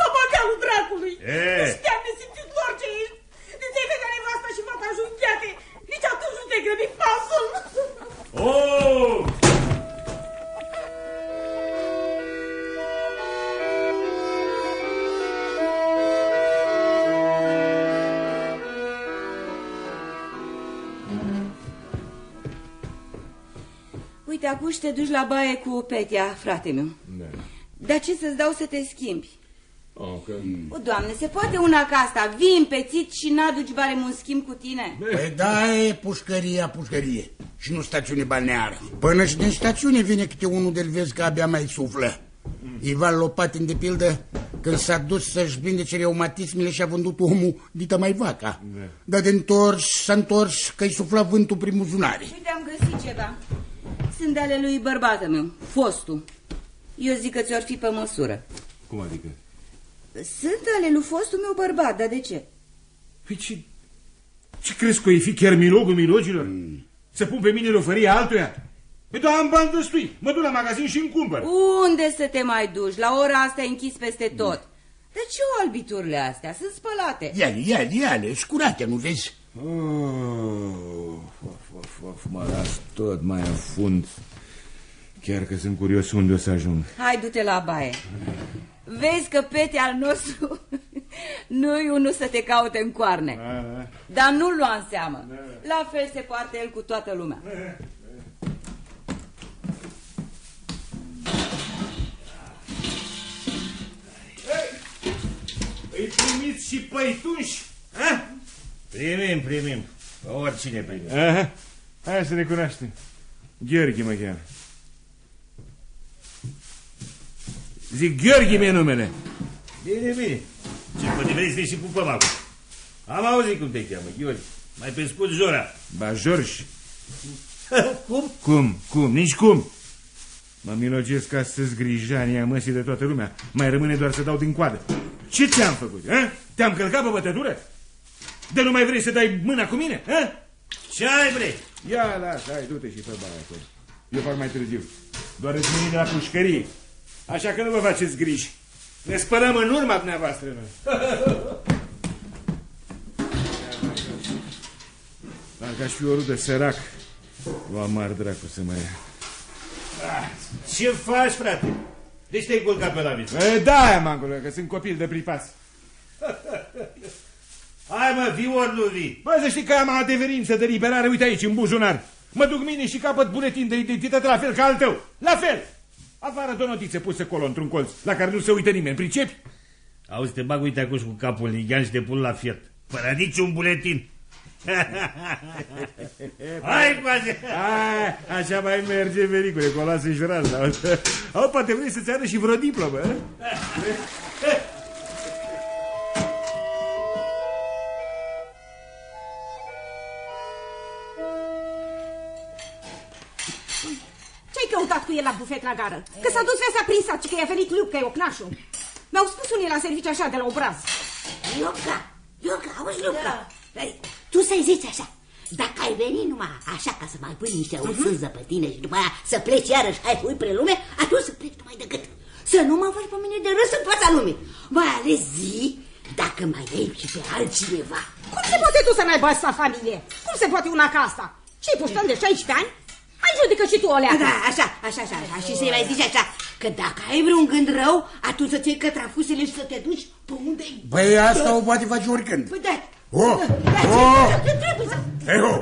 papagalul dracului. E. Nu știam nesimțit orice ești. De ți-ai vedea nevasta și fata junghiate. Nici atunci nu te-ai grăbit pasul. Oh! Uite, acum și te duci la baie cu Petia, frate meu. Da. Dar ce să-ți dau să te schimbi? Oh, că... O, Doamne, se poate una ca asta? Vii împețit și n-aduci barem un schimb cu tine? Păi da, e pușcăria, pușcărie. Și nu stațiune balneară. Până și din stațiune vine câte unul de vezi că abia mai suflă. Ivan Lopatin, de pildă, când s-a dus să-și vindece reumatismele și-a vândut omul dită mai vaca. Dar de întors, s-a întors că-i sufla vântul prin buzunare. Uite, am găsit ceva. Sunt de ale lui bărbatul meu, fostul. Eu zic că ți-or fi pe măsură. Cum adică? Sunt ale lui fostul meu bărbat, dar de ce? Păi ce... Ce crezi că e fi chiar milogul milogilor? Mm. Să pun pe mine rofăria altuia? Păi doar am bani destui. Mă duc la magazin și îmi cumpăr. Unde să te mai duci? La ora asta e închis peste tot. De ce o albiturile astea? Sunt spălate. Ia-le, ia-le, ia-le, scurate, nu vezi? Oh, of, of, of, mă las tot mai în fund. Chiar că sunt curios unde o să ajung. Hai, du-te la baie. Vezi că pete al nostru nu-i unul să te caute în coarne. Dar nu-l lua în seamă. La fel se poartă el cu toată lumea. Îi primiți și păitunși? Ha? Primim, primim. Pe oricine primim. Aha. Hai să ne cunoaștem. Gheorghe mă cheamă. Zic Gheorghe mi numele. Bine, bine. Ce poate vrei să ne și pupăm acum. Am auzit cum te cheamă, Gheorghe. Mai pe scurt Jora. Ba, George. cum? Cum, cum, nici cum. Mă milogesc astăzi grijania măsii de toată lumea. Mai rămâne doar să dau din coadă. Ce ți-am făcut? A? Te-am călcat pe bătătură? De nu mai vrei să dai mâna cu mine? A? Ce ai vrei? Ia, lasă, hai, du-te și fă baia acolo. Eu fac mai târziu. Doar îți mâini de la pușcărie. Așa că nu vă faceți griji. Ne spălăm în urma dumneavoastră noi. Dacă aș fi o rudă sărac, o amar dracu să mă ia. Ce faci, frate? Deci te-ai culcat pe la viță. E, da, mangulă, că sunt copil de pripas. Hai mă, vii ori nu vii. Bă, să știi că am adeverință de liberare, uite aici, în buzunar. Mă duc mine și capăt buletin de identitate la fel ca al tău. La fel. Afară de o notiță pusă acolo într-un colț, la care nu se uită nimeni, pricepi? Auzi, te bag, uite acum cu capul lighean și te pun la fiert. Fără niciun buletin. Hai cu așa! Hai, așa mai merge, vericule, cu o lasă jurat. Au, poate vrei să-ți arăt și vreo diplomă, el la bufet la gară. Că s-a dus vesea prin saci, că i-a venit Luca, e ocnașul. Mi-au spus unii la serviciu așa de la obraz. Luca, Luca, auzi, Luca, Ei, tu să-i zici așa. Dacă ai venit numai așa ca să mai pui niște uțâză pe tine și după aia să pleci iarăși, hai fui pre lume, atunci să pleci numai de gât. Să nu mă faci pe mine de râs în fața lumii. Mai ales zi dacă mai ai și pe altcineva. Cum se poate tu să n-ai asta familie? Cum se poate una ca asta? Ce-i puștan de 16 ani? Hai judecă și tu o leacă. Da, așa, așa, așa, așa. Și să-i mai zici așa, că dacă ai vreun gând rău, atunci să-ți iei cătrafusele și să te duci pe unde Băi, asta o poate face oricând. Păi da. Oh, Da, oh, trebuie să... Hei, ho!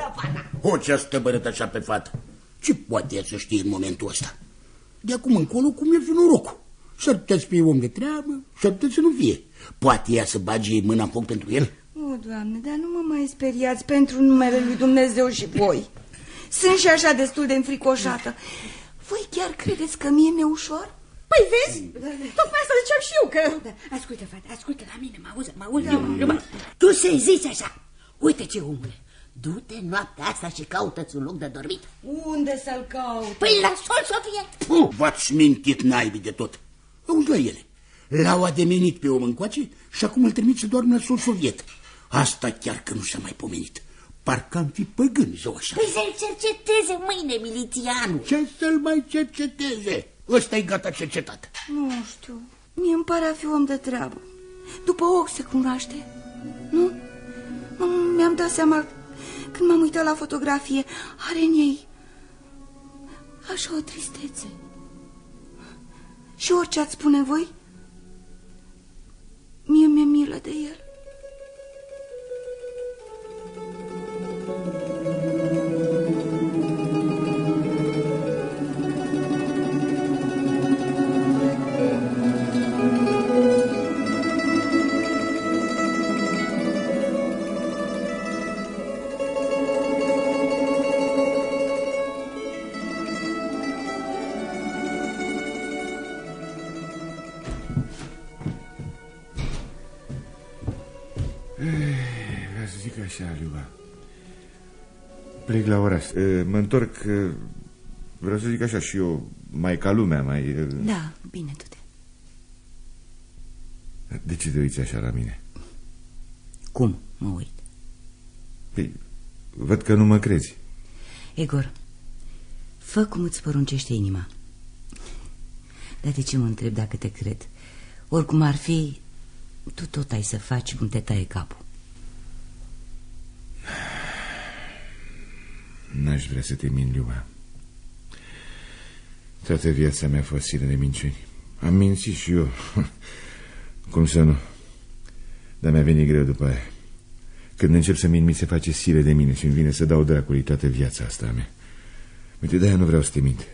Ho, ce asta bărăt așa pe fată? Ce poate ea să știe în momentul ăsta? De acum încolo, cum merge norocul? S-ar putea să fie om de treabă, s-ar putea să nu fie. Poate ea să bage mâna în foc pentru el? O, Doamne, dar nu mă mai speriați pentru numele lui Dumnezeu și voi. Sunt și așa destul de înfricoșată. Voi chiar credeți că mie mi-e ușor? Păi vezi? Tocmai asta ziceam și eu că... Da, ascultă, fată, ascultă la mine, mă auzi, mă auzi, da. Tu să-i zici așa, uite ce omule, du-te noaptea asta și caută-ți un loc de dormit. Unde să-l caut? Păi la sol, Sofie! Puh, v-ați mintit naibii de tot. Auzi la ele. L-au ademenit pe om încoace și acum îl trimit să doarmă la sol soviet. Asta chiar că nu s-a mai pomenit. Parcă am fi păgâni, zău așa. Păi să-l cerceteze mâine, milițianul. Ce să-l mai cerceteze? ăsta e gata cercetat. Nu știu, mie îmi pare a fi om de treabă. După ochi se cunoaște, nu? M- Mi-am dat seama când m-am uitat la fotografie, are în ei așa o tristețe. Și orice ați spune voi, mie mi-e milă de el. Mă întorc... e, Vreau să zic așa și eu, mai ca lumea, mai... e, Da, bine, du-te. De ce te uiți așa la mine? Cum mă uit? Păi, văd că nu mă crezi. Egor, fă cum îți poruncește inima. Dar de ce mă întreb dacă te cred? Oricum ar fi, tu tot ai să faci cum te taie capul. N-aș vrea să te min, Liuba. Toată viața mea a fost siră de minciuni. Am mințit și eu. Cum să nu? Dar mi-a venit greu după aia. Când încep să mint, mi se face sire de mine și îmi vine să dau dracului toată viața asta a mea. Uite, de-aia nu vreau să te mint.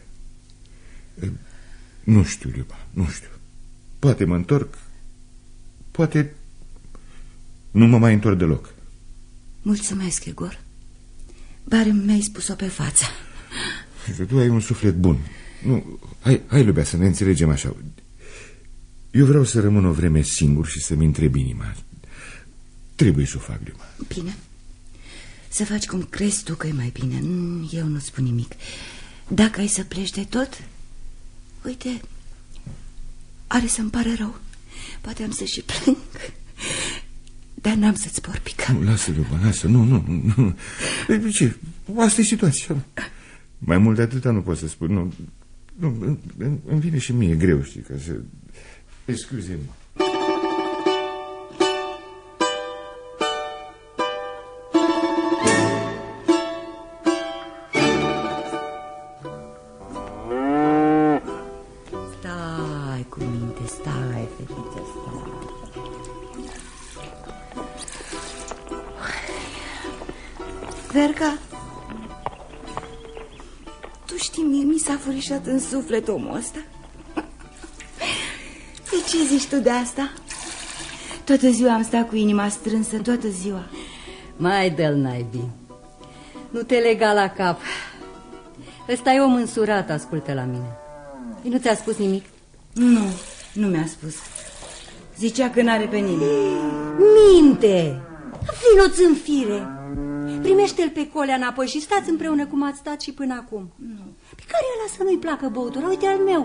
Nu știu, Liuba, nu știu. Poate mă întorc, poate nu mă mai întorc deloc. Mulțumesc, Egor. Bare mi-ai spus-o pe față. Că tu ai un suflet bun. Nu, hai, hai, Lubea, să ne înțelegem așa. Eu vreau să rămân o vreme singur și să-mi întreb inima. Trebuie să o fac, Liuba. Bine. Să faci cum crezi tu că e mai bine. Nu, Eu nu spun nimic. Dacă ai să pleci de tot, uite, are să-mi pare rău. Poate am să și plâng, dar n-am să-ți por pica. Nu, lasă, Liuba, lasă, nu, nu, nu. De ce? Asta e situația. Mai mult de atâta nu pot să spun. Nu, nu îmi- îmi vine și mie greu, știi, ca să... Scuze-mă. Mi s-a furișat în suflet omul ăsta. Păi ce zici tu de asta? Toată ziua am stat cu inima strânsă, toată ziua. Mai dă-l naibii. Nu te lega la cap. Ăsta e om însurat, ascultă la mine. Ei, nu ți-a spus nimic? Nu, nu mi-a spus. Zicea că n-are pe nimeni. Minte! Vino-ți în fire! Primește-l pe colea înapoi și stați împreună cum ați stat și până acum. Nu. Pe care ăla să nu-i placă băutura? Uite al meu.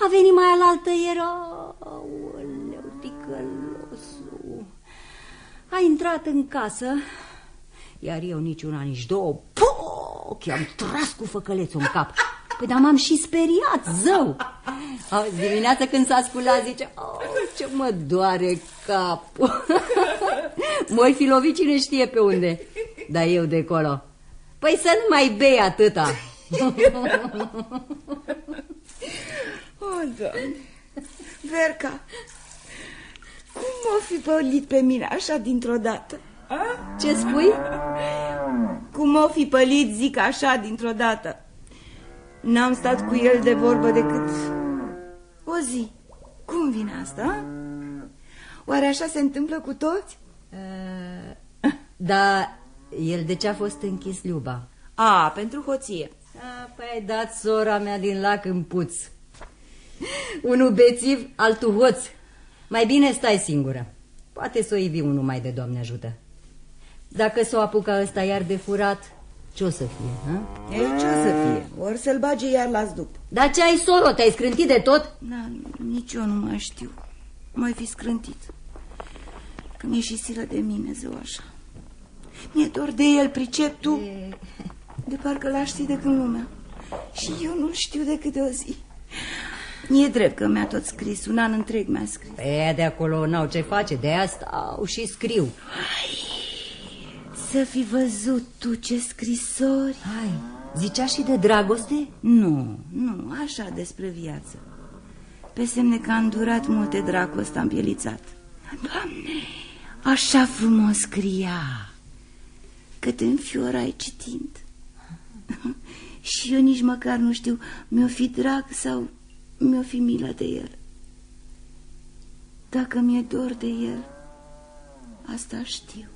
A venit mai alaltă era... Aoleu, ticălosul. A intrat în casă, iar eu nici una, nici două, poc, i-am tras cu făcălețul în cap. Păi dar m-am și speriat, zău. Auzi, dimineața când s-a sculat zice, oh, ce mă doare capul. Moi fi lovit cine știe pe unde. Dar eu de acolo. Păi să nu mai bei atâta. Oh, Doamne. Verca, cum m-o fi pălit pe mine așa dintr-o dată? A? Ce spui? Cum m-o fi pălit, zic așa, dintr-o dată. N-am stat cu el de vorbă decât o zi. Cum vine asta? a? Oare așa se întâmplă cu toți? Uh, da, el de ce a fost închis, Liuba? A, pentru hoție. A, păi ai dat sora mea din lac în puț. Unul bețiv, altul hoț. Mai bine stai singură. Poate să o ivi unul mai de Doamne ajută. Dacă s-o apucă ăsta iar de furat, ce o să fie? Ha? Ei, ce o să fie? Ori să-l bage iar la zdup. Dar ce ai, soro? Te-ai scrântit de tot? Da, nici eu nu mai știu. Mai fi scrântit. Că mi-e și silă de mine, zău așa. Mi-e dor de el, pricep tu? E... De parcă l-aș ști de când lumea. Și eu nu știu decât de o zi. E drept că mi-a tot scris, un an întreg mi-a scris. E, de acolo n-au ce face, de asta au și scriu. Să fi văzut tu ce scrisori. Hai, zicea și de dragoste? Nu, nu, așa despre viață. Pe semne că a îndurat multe dragoste am pielițat. Doamne, așa frumos scria, că te înfiorai citind. și eu nici măcar nu știu, mi-o fi drag sau mi-o fi milă de el. Dacă mi-e dor de el, asta știu.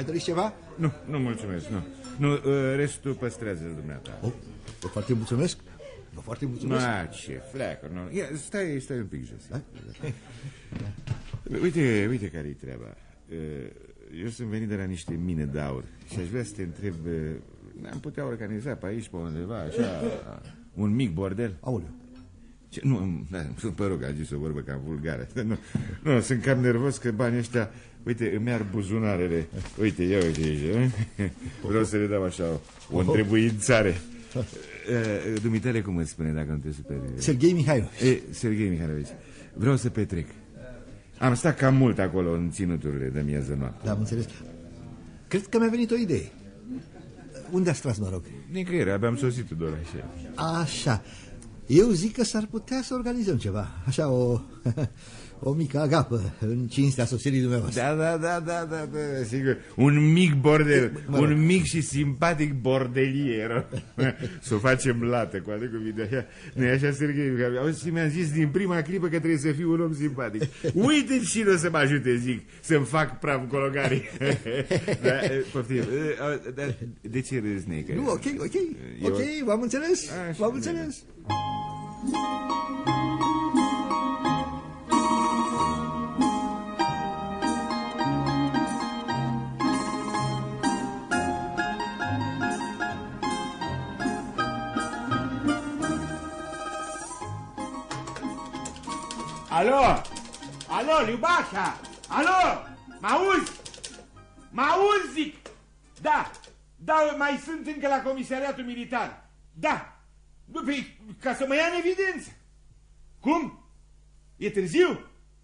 Mai doriți ceva? Nu, nu mulțumesc, nu. Nu, uh, restul păstrează-l dumneata. Oh, vă foarte mulțumesc. Vă foarte mulțumesc. Ma, ce fleacă, nu. Ia, stai, stai un pic jos. Da? Uite, uite care-i treaba. Uh, Eu sunt venit de la niște mine de aur și aș vrea să te întreb... uh, N-am putea organiza pe aici, pe undeva, așa, un mic bordel? Aoleu. Ce, nu, da, mă rog, a zis o vorbă cam vulgară. Nu, nu, sunt cam nervos că banii ăștia, uite, îmi ar buzunarele. Uite, ia uite aici. eh? Vreau să le dau așa o întrebuințare. Eh, Dumitale, cum îți spune dacă nu te superi? Serghei Mihailovici. E, Serghei Mihailovici. Vreau să petrec. Am stat cam mult acolo în ținuturile de mieză noapte. Da, am înțeles. Cred că mi-a venit o idee. Unde ați tras, mă rog? Nicăieri, abia am sosit doar așa. Așa. Eu zic că s-ar putea să organizăm ceva. Așa, o, o mică agapă în cinstea sosirii dumneavoastră. Da, da, da, da, da, da, sigur. Un mic bordel, Mă rog. un mic și simpatic bordelier. să o facem lată, cu atât cu video. nu e așa, Serghei? Auzi, mi-am zis din prima clipă că trebuie să fiu un om simpatic. Uite cine o să mă ajute, zic, să-mi fac praf cologarii. da, e, poftim. E, a, da, de ce râzi, Necă? Nu, ok, ok, Eu- ok, v-am înțeles, Așa, v-am bine. Alo? Alo, Liubașa? Alo? Mă auzi? Mă auzi, zic? Da, da, mai sunt încă la comisariatul militar. Da. Nu, păi, ca să mă ia în evidență. Cum? E târziu?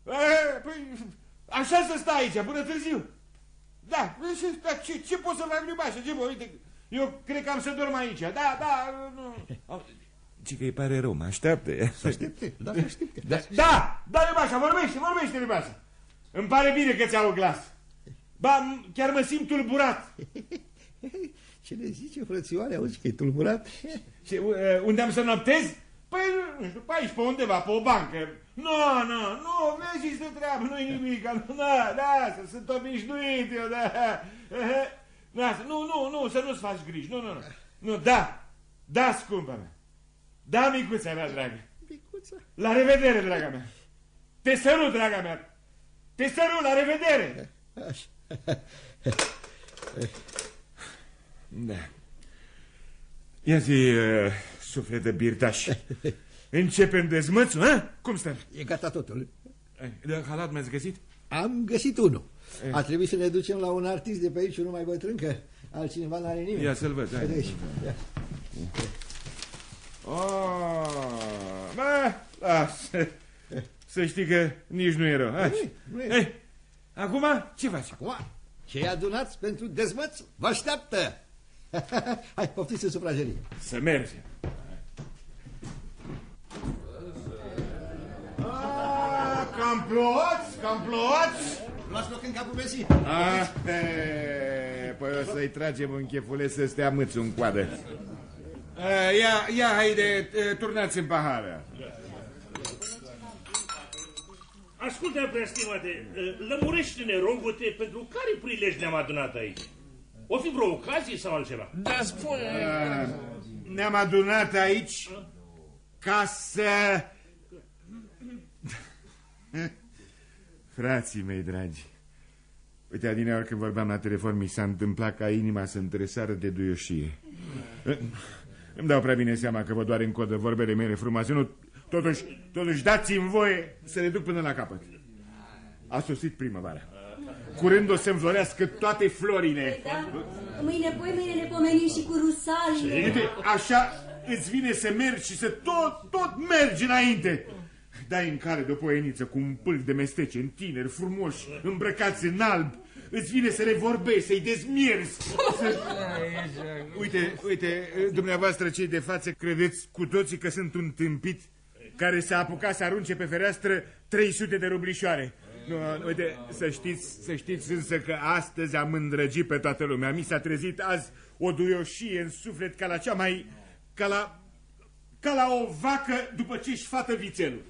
E, păi, așa să stai aici, până târziu. Da, păi, și- da ce, ce pot să fac, Liubașa? Ce, bă, uite, eu cred că am să dorm aici. Da, da, nu. Ce că îi pare rău, mă așteaptă. Să aștepte, da, să aștepte. Da, da, da, Liubașa, vorbește, vorbește, Liubașa. Îmi pare bine că ți-au glas. Ba, m- chiar mă simt tulburat. Ce le zice, frățioare, auzi că e tulburat? Și uh, unde am să noptez? Păi, nu știu, pe aici, pe undeva, pe o bancă. Nu, nu, nu, mergi să treabă, nu-i nimic. Nu, da, da, sunt obișnuit eu, da. Da, nu, nu, nu, să nu-ți faci griji, nu, nu, nu. Nu, da, da, scumpă mea. Da, micuța mea, dragă. Micuța? La revedere, draga mea. Te sărut, draga mea. Te sărut, la revedere. Așa. Da. Ia zi, uh, suflet de birdaș. Începem dezmățul, ha? Cum stăm? E gata totul. De halat mi-ați găsit? Am găsit unul. Eh. A trebuit să ne ducem la un artist de pe aici, unul mai bătrân, că altcineva n-are nimeni. Ia să-l văd, hai. Haide aici. Ia. Oh, bă, lasă. Să știi că nici nu e rău. Hai. Nu e, nu e. Ei, acum ce faci? Acum, cei adunați pentru dezmăț vă așteaptă. Hai, poftiți în sufragerie. Să mergem. Ah, Cam plouați, cam plouați. Luați loc în capul mesii. Ah, e, păi o să-i tragem un chefuleț să stea mâțul în coadă. Eh, Ia, ia, haide, eh, turnați în pahară. Ascultă, prea stimate, lămurește-ne, rogute, pentru care prilej ne-am adunat aici? O fi vreo ocazie sau altceva? Da, spune... Ah, Ne-am adunat aici ca să... Frații mei dragi, uite, adineori când vorbeam la telefon, mi s-a întâmplat ca inima să întresară de duioșie. Îmi dau prea bine seama că vă doare în codă vorbele mele frumoase, nu, totuși, totuși dați-mi voie să le duc până la capăt. A sosit primăvara. Curând o să înflorească toate florile. Da? Mâine, poi, mâine ne pomenim și cu rusalile. Uite, așa îți vine să mergi și să tot, tot mergi înainte. Dai în care de o poeniță cu un pâlc de mestece în tineri, frumoși, îmbrăcați în alb. Îți vine să le vorbești, să-i dezmierzi. Să... Uite, uite, dumneavoastră cei de față credeți cu toții că sunt un tâmpit care s-a apucat să arunce pe fereastră 300 de rublișoare. Nu, uite, să știți, să știți însă că astăzi am îndrăgit pe toată lumea. Mi s-a trezit azi o duioșie în suflet ca la cea mai... ca la... ca la o vacă după ce își fată vițelul.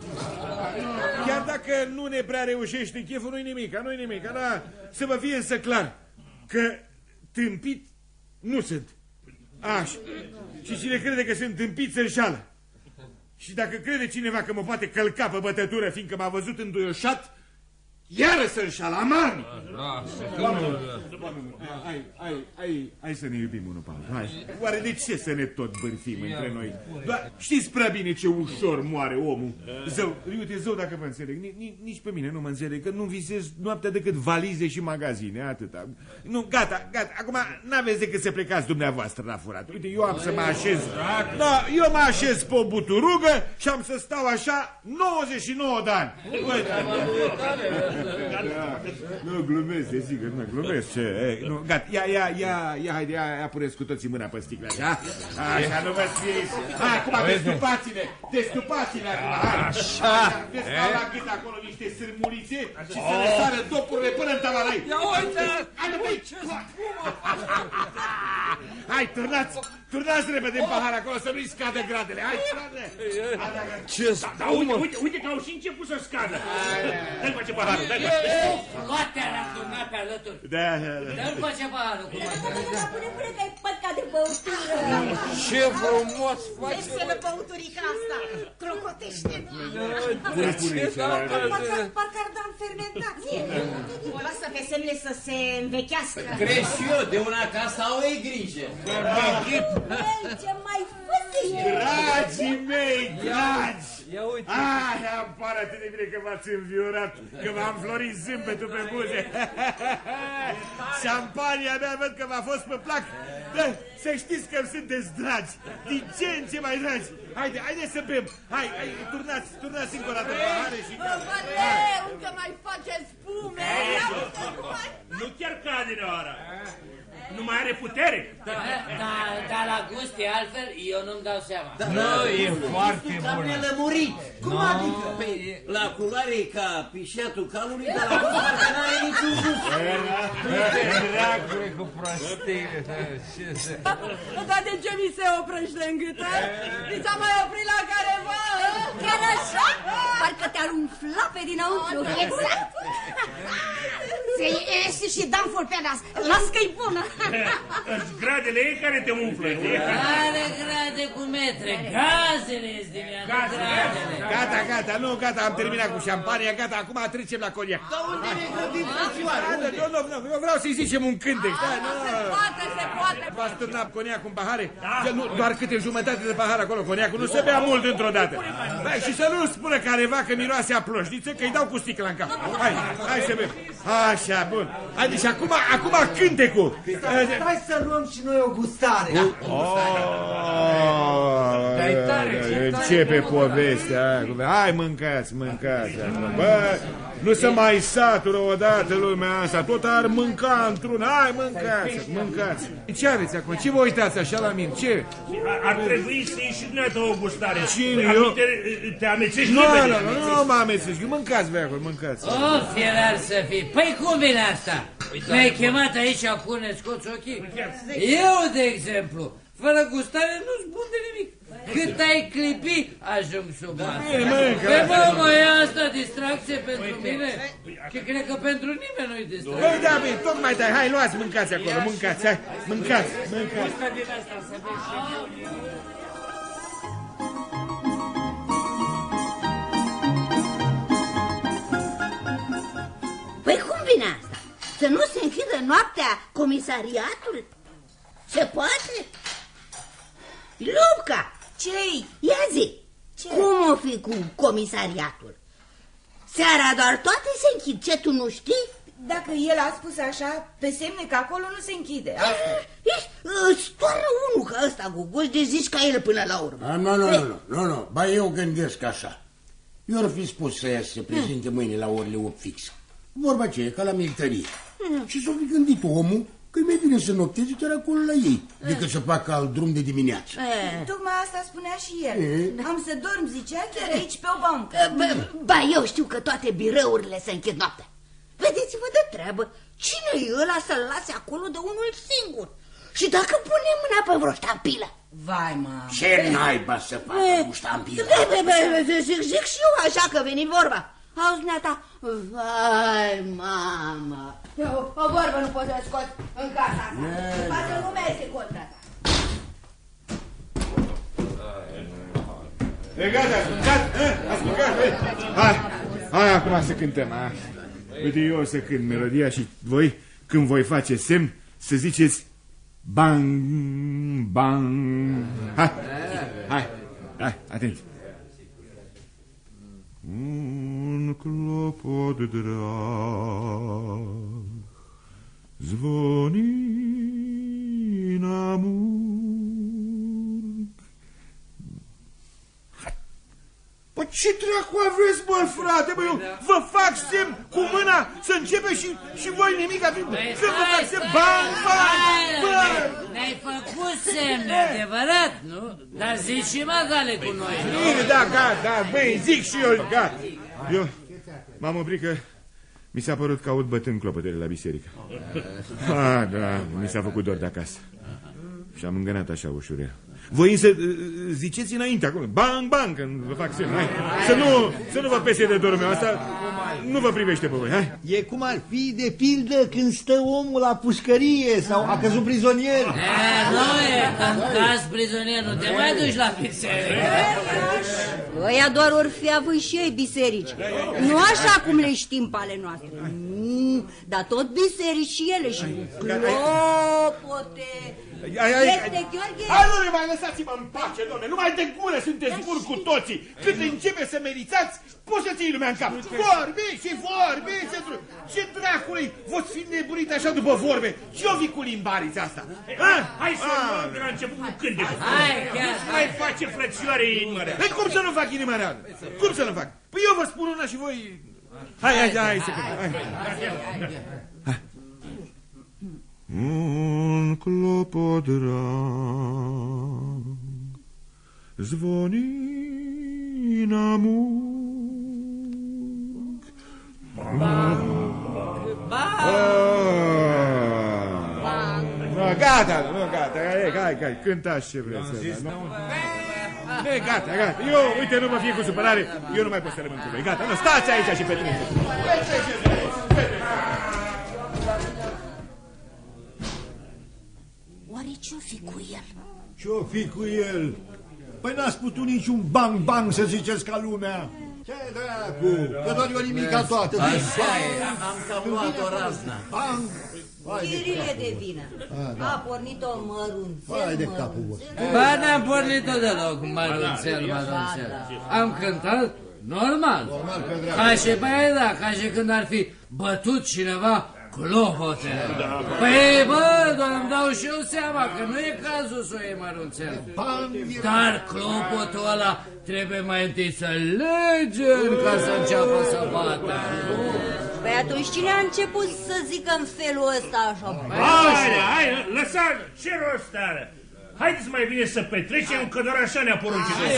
Chiar dacă nu ne prea reușește cheful, nu-i nimic, nu-i nimic, da, să vă fie însă clar că tâmpit nu sunt. Așa. Și cine crede că sunt tâmpit se înșală. Și dacă crede cineva că mă poate călca pe bătătură fiindcă m-a văzut înduioșat, iară să înșală, amarnic. Hai, hai, hai, hai să ne iubim unul pe altul. Hai. Oare de ce să ne tot bârfim între noi? Doar știți prea bine ce ușor moare omul. Zău, uite, zău dacă vă înțeleg, nici, nici, nici pe mine nu mă înțeleg, că nu visez noaptea decât valize și magazine, atâta. Nu, gata, gata, acum n-aveți decât să plecați dumneavoastră la furat. Uite, eu am să mă așez, da, eu mă așez pe o buturugă și am să stau așa 99 de ani. Uite. Da. Nu, glumesc, desigur, nu, glumesc, ce, e, nu, gata, ia, ia, ia, ia, haide, ia, ia puneți cu toții mâna pe sticla, așa, așa, nu vă scrieți, hai, acum, destupați-ne, destupați-ne acum, hai, Așa. veți stau la gât acolo niște sârmulițe și să le sară topurile până în tavanai. Ia uite! Hai, nu, băi, hai, turnați, turnați repede în pahar acolo să nu-i scadă gradele, hai, gradele. Ce Da, da, uite, uite, uite că au și început să scadă. Dă-l face paharul, dă-l Scoate-l adunat alături. Da, da, da. Dă-l face paharul. cum ar veni. Pune, pune că ai păcat de băutură. Ce frumos face! Veselă băuturica asta! Crocotește! Pune, pune, Parcă, parcă ar da în fermentație. O lasă veselile să se învechească. Crezi și eu, de una ca asta au ei grijă. Ce mai făsi? Dragii mei, dragi! Ia uite! Ah, îmi pare atât de bine că v-ați înviorat, că v-am florit zâmbetul pe buze. Șampania mea văd că v-a fost pe plac. Da, să știți că îmi sunteți dragi, din ce în ce mai dragi. Haide, haide să bem. Hai, hai, turnați, turnați încă o dată pahare și... Valeu, că mai face spume! Ia uite cum mai... Nu chiar ca din ora. Nu mai are putere. Da, da, da, la gust e altfel, eu nu-mi dau seama. Nu, e foarte Cam bună. nelămurit. Cum Nu. adică? Păi, la culoare e ca pișatul calului, dar la gust parcă n-are niciun gust. Dracule cu prostire. Ce să... Dar de ce mi se oprește în gâtă? Mi s-a mai oprit la careva? Că Chiar așa? Parcă te-ar umfla pe dinăuntru. Exact. Se iese și danful pe nas. Las că-i bună. Gradele ei care te umflă. Are grade cu metre, gazele este de mea, gradele. Gata, gata, nu, gata, am terminat cu șampania, gata, acum trecem la coniac. Dar unde ne grăbim, frățioare? Nu, nu, nu, eu vreau să-i zicem un cântec, da, nu. Se poate, se poate. V-ați turnat coniac în pahare? Da. Nu, doar câte jumătate de pahar acolo coniacul, nu se bea mult într-o dată. Hai, și să nu spună careva că miroase a ploșniță, că-i dau cu sticla în cap. Hai, hai să bem. Așa, bun. Hai, deci acum, acum cântecul. Hai să luăm și noi o gustare. Începe povestea. Hai, mâncați, mâncați. Bă, nu se mai satură odată lumea asta. Tot ar mânca într-un. Hai, mâncați, mâncați. Ce aveți acum? Ce vă uitați așa la mine? Ce? Ar, ar trebui să ieși și dumneavoastră o gustare. Cine, Te- eu? aminte- Te amețești Nu, repede. nu, nu, nu mă amețesc. Mâncați, veacul, mâncați. O, fierar să fii. Păi cum vine asta? Mi-ai chemat aici acum ne scoți ochii? Eu, de exemplu, fără gustare nu-ți bun de nimic. Cât ai clipi, ajung sub masă. bine, mănâncă, Păi lasă. mă, mă, e asta distracție pentru mine? Și cred că pentru nimeni nu-i distracție. Păi da, bine, tocmai da, hai, luați, mâncați acolo, mâncați, hai, mâncați, mâncați. Asta din asta să vezi. Păi cum vine asta? Să nu se închidă noaptea comisariatul? Se poate? Lupca! Ce-i? Ia zi, Ce? cum o fi cu comisariatul? Seara doar toate se închid, ce tu nu știi? Dacă el a spus așa, pe semne că acolo nu se închide. Asta. Ești, îți toarnă unul ca ăsta, Guguș, de zici ca el până la urmă. A, nu, nu, nu, nu, nu, nu, ba eu gândesc așa. Eu ar fi spus să ia să se prezinte mâine la orele 8 fix. Vorba ce e, ca la militarie. Și s-a fi gândit omul că e mai bine să nopteze chiar acolo la ei, decât să facă alt drum de dimineață. Tocmai asta spunea și el. E. Am să dorm, zicea, chiar aici pe o bancă. Ba, ba, eu știu că toate birăurile se închid noaptea. Vedeți-vă de treabă, cine e ăla să-l lase acolo de unul singur? Și dacă pune mâna pe vreo ștampilă? Vai, mă. Ce naiba să facă cu ștampila? Be, be, be, be, zic, zic și eu așa că veni vorba. Auzi, neata, vai, mamă. Eu, o vorbă nu poți să scot în casa asta. Toată lumea este contra ta. E gata, ați mâncat? Eh? Ați mâncat? Hai, hai, hai acum să cântăm. Hai. Uite, eu o să cânt melodia și voi, când voi face semn, să ziceți bang, bang. Hai, hai, hai, atenți. Un clopot drag zvoni în amurg Bă, ce dracu aveți, bă, frate, bă, eu vă fac semn cu mâna să începe și, și voi nimic atunci. Să vă fac semn, bang, bang, bă! Ne-ai făcut semne, adevărat, nu? Dar zici și magale cu noi, nu? Bine, da, gata, da, băi, zic și eu, gata. Eu m-am oprit că mi s-a părut că aud bătând clopotele la biserică. Ah, da, mi s-a făcut dor de acasă. Și am îngănat așa ușurel. Voi însă uh, ziceți înainte acolo, bang, bang, când vă fac semn, hai. Să nu, să nu vă pese de dorul meu, asta nu vă privește pe voi, hai. E cum ar fi de pildă când stă omul la pușcărie sau a căzut prizonier. E, nu e, când caz prizonier, nu te mai duci la biserică. Ăia doar or fi având și ei biserici. Nu așa cum le știm pe ale noastre. Nu, dar tot biserici și ele și clopote. Ai, ai, Este Gheorghe? Hai, nu mai lăsați-mă în pace, domne, numai de gură sunteți buni cu toții. Când începe să meritați, poți să ții lumea în cap. Vorbiți și vorbiți. Ce, dr- ce dracului, voți fi nebunit așa după vorbe. Ce-o vi cu limbarița asta? Ha? Hai să Ah. luăm de la început cu cântecul. Hai, chiar, Mai face frățioare inima rea. Păi cum să nu fac inima rea? Cum să nu fac? Păi eu vă spun una și voi... Hai, hai, hai, hai, să cântăm, hai. Un clopot drag zvoni în amurg. Ah, Gata, nu, gata, hai, hai, hai, cântați ce vreți. să- nu? E, gata, gata. Eu, uite, nu mă fie cu supărare. Eu nu mai pot să rămân cu voi. Gata, nu, stați aici și petreceți. Oare ce-o fi cu el? Ce-o fi cu el? Păi n-ați putut niciun bang-bang să ziceți ca lumea. Ce dracu? Că doar eu nimica toată. Așa e, am cam luat-o razna. Bang! Chirile de vină. A, da. A pornit-o mărunțel, Vai de capul vostru. Ba, n-am pornit-o deloc, mărunțel, mărunțel. Am cântat normal. Ca și, băi, da, ca și când ar fi bătut cineva clopote. Păi, bă, doar îmi dau și eu seama că nu e cazul să o iei mărunțel. Dar clopotul ăla trebuie mai întâi să legem ca să înceapă să bată. Păi atunci cine a început să zică în felul ăsta așa? Haide, hai, lăsați, ce rost are? Haideți mai bine să petrecem, că doar așa ne-a poruncit. Stați,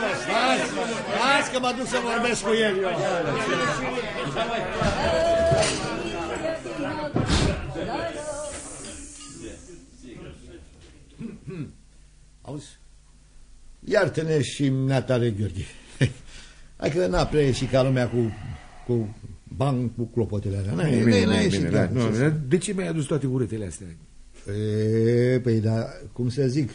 mă, stați, mă, stați că mă duc să vorbesc cu el. eu. Auzi? Iartă-ne și neatare, Gheorghe. Hai că n-a prea ieșit ca lumea cu, cu bani cu clopotele alea. N-a, Bine, n-a, bine, n-a bine, ieșit bine, clar. da, nu, dar De ce mi-ai adus toate urâtele astea? E, păi, da, cum să zic,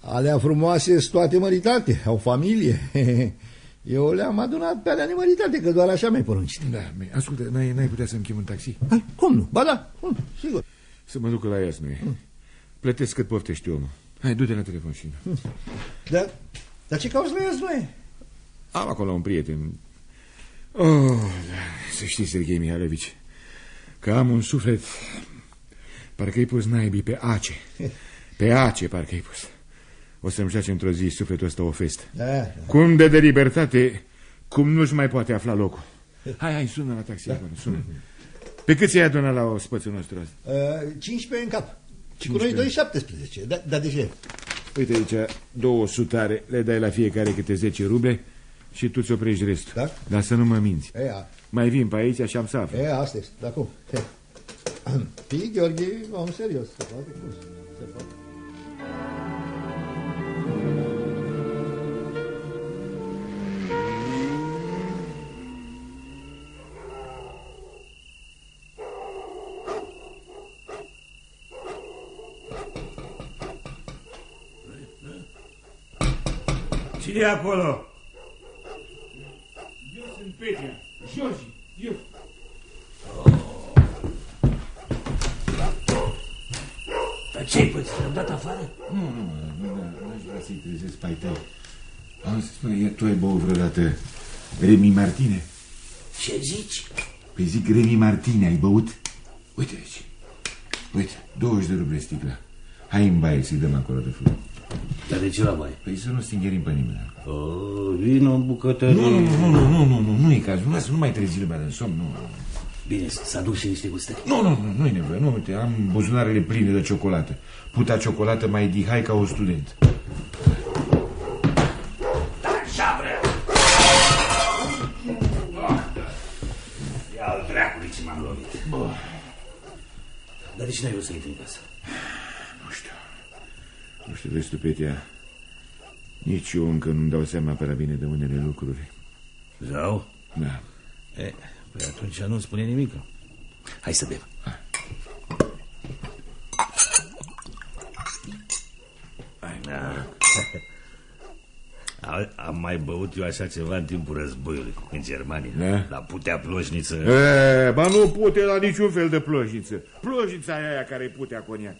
alea frumoase sunt toate măritate, au familie. Eu le-am adunat pe alea nemăritate, că doar așa mi-ai poruncit. Da, mi- ascultă, n-ai, n-ai putea să-mi chem un taxi? Cum nu? Ba da, cum, sigur. Să mă duc la Iasnu. Plătesc cât poftești omul. Hai, du-te la telefon și... Da, dar ce cauți la noi? Am acolo un prieten. Oh, da, să știi, Serghei Mihailovici, că am un suflet... Parcă-i pus naibii pe ace. Pe ace, parcă-i pus. O să-mi joace într-o zi sufletul ăsta o festă. Da, da. Cum de de libertate, cum nu-și mai poate afla locul. Hai, hai, sună la taxi, da. sună. Pe cât ți-ai adunat la ospățul nostru azi? Uh, 15 în cap. Și cu noi 2 17. Da, da, de ce? Uite aici, două sutare, le dai la fiecare câte 10 ruble și tu ți oprești restul. Da? Dar să nu mă minți. E, a, Mai vin pe aici și am să aflu. e, asta este, da, cum? He. Fii, Gheorghe, om serios. Se poate, cum? Se poate. Cine e acolo? Eu sunt Petria, Georgi, eu. Dar ce-ai pățit? Te-am dat afară? Nu, nu, nu, nu, nu aș vrea să-i trezesc pe ai tăi. Auzi, spune, tu ai băut vreodată Remi Martine? Ce zici? Păi zic Remi Martine, ai băut? Uite aici. Uite, 20 de ruble sticla. Hai în baie să-i dăm acolo de flori. Dar de ce la baie? Păi să nu stingerim pe nimeni. Oh, vină în bucătărie. Nu, nu, nu, nu, nu, nu, nu, nu e cazul. Lasă, nu mai trezi lumea de somn, nu. Bine, să aduc și niște gustări. Nu, nu, nu, nu e nevoie. Nu, uite, am buzunarele pline de ciocolată. Putea ciocolată mai dihai ca un student. Așa vrea. Ia al dracului ce m-am lovit. Dar de ce n-ai vrut să intri în casă? Nu știu, vezi tu, Petia, nici eu încă nu-mi dau seama prea bine de unele lucruri. Zau? Da. E, păi atunci nu spune nimic. Hai să bem. Hai, na. A- Am mai băut eu așa ceva în timpul războiului în Germania. Da? La putea ploșniță. E, ba nu pute la niciun fel de plojniță. Plojnița e aia care putea coniac.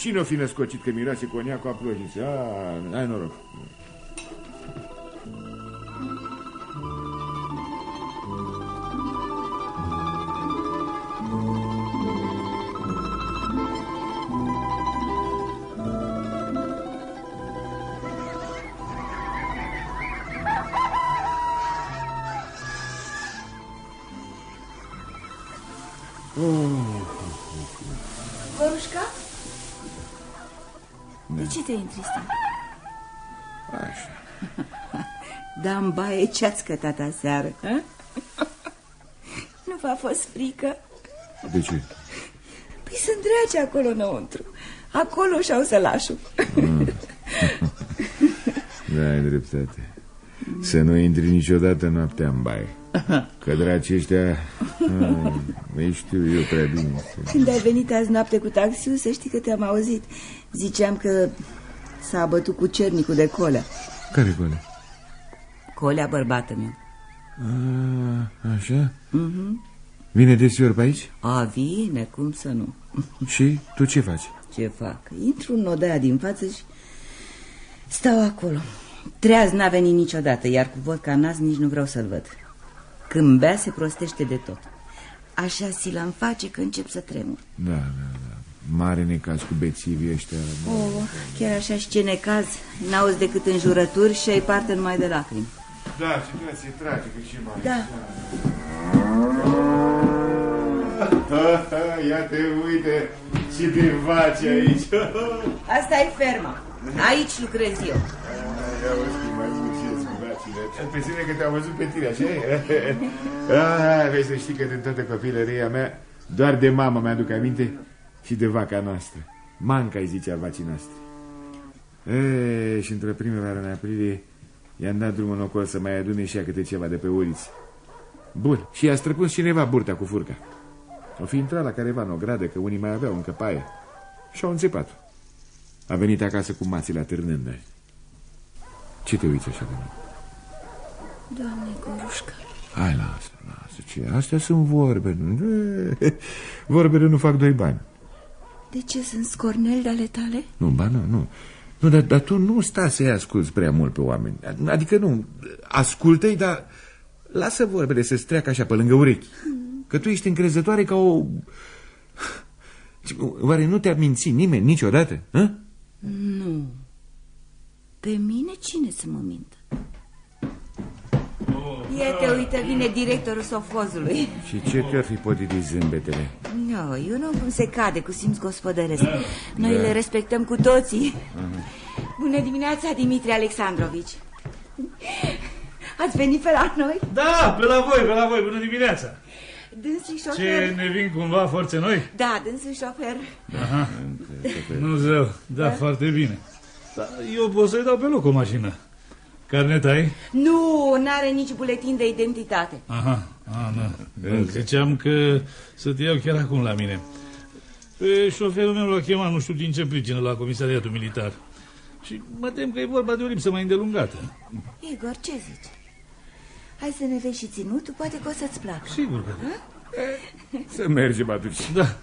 Cine o fi născocit că miroase coniac cu a plojniță? A, ai noroc. De ce te-ai întristat? Așa. Da, în baie ce-ați cătat aseară, hă? Nu v-a fost frică? De ce? Păi sunt dragi acolo înăuntru. Acolo și-au sălașul. Da, ai dreptate. Să nu intri niciodată noaptea în baie. Că dracii ăștia... ai, Mai știu eu prea bine. Când ai venit azi noapte cu taxiul, să știi că te-am auzit. Ziceam că s-a bătut cu cernicul de colea. Care gole? Colea bărbatul meu. A, așa? Mhm. Vine desiori pe aici? A, vine, cum să nu? Și tu ce faci? Ce fac? Intru în odaia din față și stau acolo. Treaz n-a venit niciodată, iar cu vodka nas nici nu vreau să-l văd. Când bea, se prostește de tot. Așa si l-am face că încep să tremur. Da, da, da. Mare necaz cu bețivii ăștia. Oh, chiar așa și ce necaz. N-auzi decât înjurături și ai parte numai de lacrimi. Da, situație tragică și mai. Da. Ia te uite ce te faci aici. Asta e ferma. Aici lucrez eu. Ia uite, mai succes cu vacile. Pe sine că te-am văzut pe tine, așa e? Ah, vei să știi că din toată copilăria mea, doar de mama mi-aduc aminte și de vaca noastră. Manca îi zicea vacii noastre. E, și într-o primăvară în aprilie i-am dat drumul în ocol să mai adune și ea câte ceva de pe uliți. Bun, și i-a străpuns cineva burta cu furca. O fi intrat la careva în o gradă, că unii mai aveau încă paie. Și au înțepat A venit acasă cu mațile atârnând Ce te uiți așa de mine? Doamne, Gorușca. Hai, lasă, lasă, ce? Astea sunt vorbe. Vorbele nu fac doi bani. De ce sunt scornel de ale tale? Nu, ba nu, nu. Nu, dar, dar tu nu sta să-i asculți prea mult pe oameni. Adică nu, ascultă-i, dar lasă vorbele să-ți treacă așa pe lângă urechi. Că tu ești încrezătoare ca o... Oare nu te-a mințit nimeni niciodată? Hă? Nu. Pe mine cine să mă mintă? Ia te uită, vine directorul sofozului. Și ce te-ar fi potrivit zâmbetele? No, eu nu cum se cade cu simț gospodăresc. Noi Da. le respectăm cu toții. Aha. Bună dimineața, Dimitri Alexandrovici. Ați venit pe la noi? Da, pe la voi, pe la voi, bună dimineața. Dânsul Ce, șofer. ne vin cumva forțe noi? Da, dânsul șofer. Aha. Nu zău, da, foarte bine. Da, eu pot să-i dau pe loc o mașină. Carnet ai? Nu, n-are nici buletin de identitate. Aha, a, da. da. Ziceam că să te iau chiar acum la mine. Pe șoferul meu l-a chemat, nu știu din ce pricină, la comisariatul militar. Și mă tem că e vorba de o lipsă mai îndelungată. Igor, ce zici? Hai să ne vezi și ținutul, poate că o să-ți placă. Sigur că da. Să mergem atunci. Da.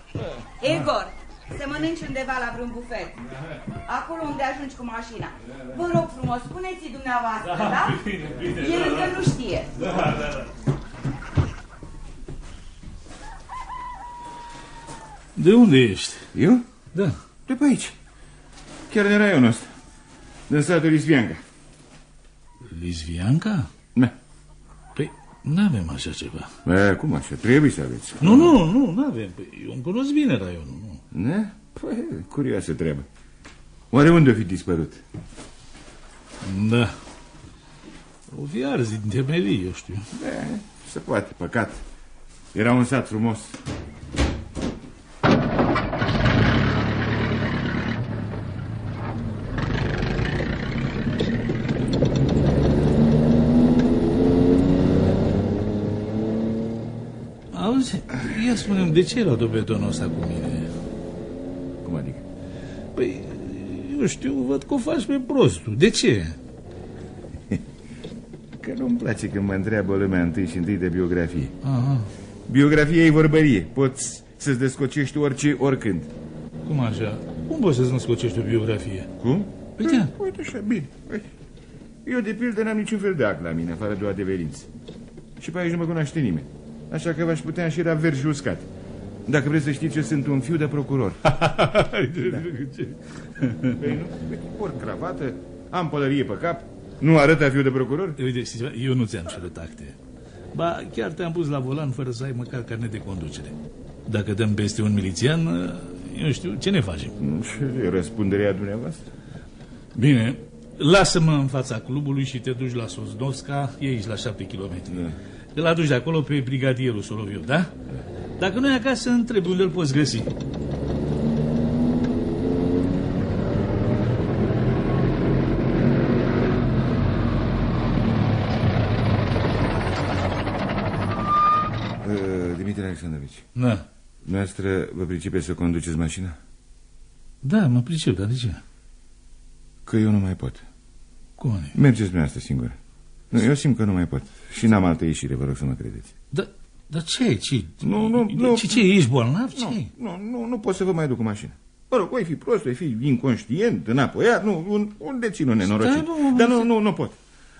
Igor, să mănânci undeva la vreun bufet. Acolo unde ajungi cu mașina. Vă rog frumos, spuneți dumneavoastră, da? Da, bine, bine, El da, încă da. nu știe. Da, da, da. De unde ești? Eu? Da. De pe aici. Chiar de raionul ăsta. Din satul Lisvianca. Lisvianca? Da. Păi, n-avem așa ceva. E, cum așa? Trebuie să aveți. Nu, nu, nu, n-avem. Păi, eu îmi cunosc bine raionul. Nu. Ne? Păi, curioasă treabă. Oare unde o fi dispărut? Da. O fi ars din temelii, eu știu. E, se poate, păcat. Era un sat frumos. Auzi, ia spune de ce ai luat-o pe tonul ăsta cu mine? Cum adică? Păi, eu știu, văd că o faci pe prostul. De ce? Că nu-mi place când mă întreabă lumea întâi și întâi de biografie. Aha. Biografia e vorbărie. Poți să-ți descocești orice, oricând. Cum așa? Cum poți să-ți născocești o biografie? Cum? Păi da. Uite așa, bine. Uite. Eu, de pildă, n-am niciun fel de act la mine, afară de o adeverință. Și pe aici nu mă cunoaște nimeni. Așa că v-aș putea înșira verzi și uscat. Dacă vreți să știți, eu sunt un fiu de procuror. da. Păi nu, uite, port cravată, am pălărie pe cap, nu arăt a fiu de procuror? Uite, știți ceva? eu nu ți-am cerut acte. Ba, chiar te-am pus la volan fără să ai măcar carnet de conducere. Dacă dăm peste un milițian, eu știu, ce ne facem? Și e răspunderea dumneavoastră. Bine, lasă-mă în fața clubului și te duci la Sosnovska, e aici la șapte kilometri. Da. Îl aduci de acolo pe brigadierul Soloviu, da? Dacă nu e acasă, întrebi unde îl poți găsi. Dimitri Alexandrovici. Da. Noastră vă pricepe să conduceți mașina? Da, mă pricep, dar de ce? Că eu nu mai pot. Cum? Adică? Mergeți dumneavoastră singur. Nu, eu simt că nu mai pot. Și n-am altă ieșire, vă rog să mă credeți. Da, dar ce? Ce? Nu, nu, nu. Ce, ce ești bolnav? Ce? Nu, nu, nu, nu pot să vă mai duc cu mașina. Mă rog, voi fi prost, voi fi inconștient, înapoiat, nu, un, unde țin un nenorocit. Stai, nu, Dar nu, nu, nu pot.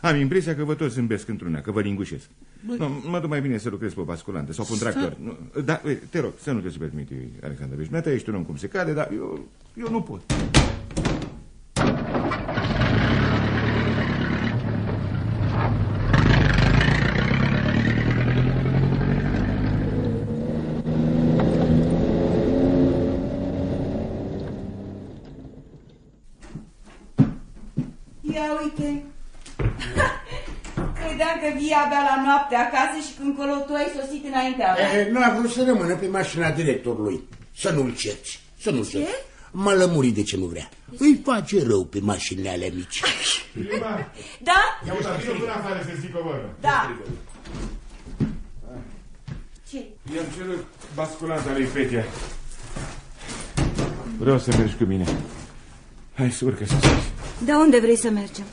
Am impresia că vă tot zâmbesc într-una, că vă lingușesc. Nu, mă duc mai bine să lucrez pe o basculantă sau pe un Stai. tractor. Nu, da, uite, te rog, să nu te supermiti, Alexandru. Dumneata ești un om cum se cade, dar eu, eu nu pot. Ia uite. Credeam că vii abia la noapte acasă și când colo tu ai sosit înaintea mea. Eh, Nu a vrut să rămână pe mașina directorului. Să nu-l cerci. Să nu-l cerci. M-a lămurit de ce nu vrea. Îi face rău pe mașinile alea mici. Da? Ia uite, vină până afară să zic o vorbă. Da. Ce? I-am cerut basculanta lui Petia. Vreau să mergi cu mine. Hai să urcă să stai. De unde vrei să mergem?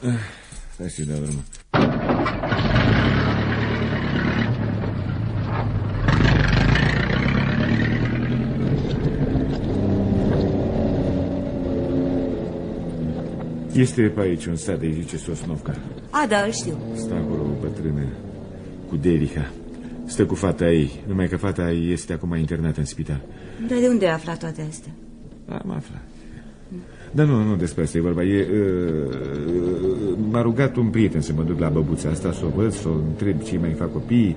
Stai să-i dau drumul. Este pe aici un sat de zice Sosnovka. A, da, îl știu. Stă acolo o bătrână cu Derica. Stă cu fata ei, numai că fata ei este acum internată în spital. Dar de unde ai aflat toate astea? Am aflat. Dar nu, nu despre asta e vorba. E, uh, m-a rugat un prieten să mă duc la băbuța asta, să o văd, să o întreb ce mai fac copiii,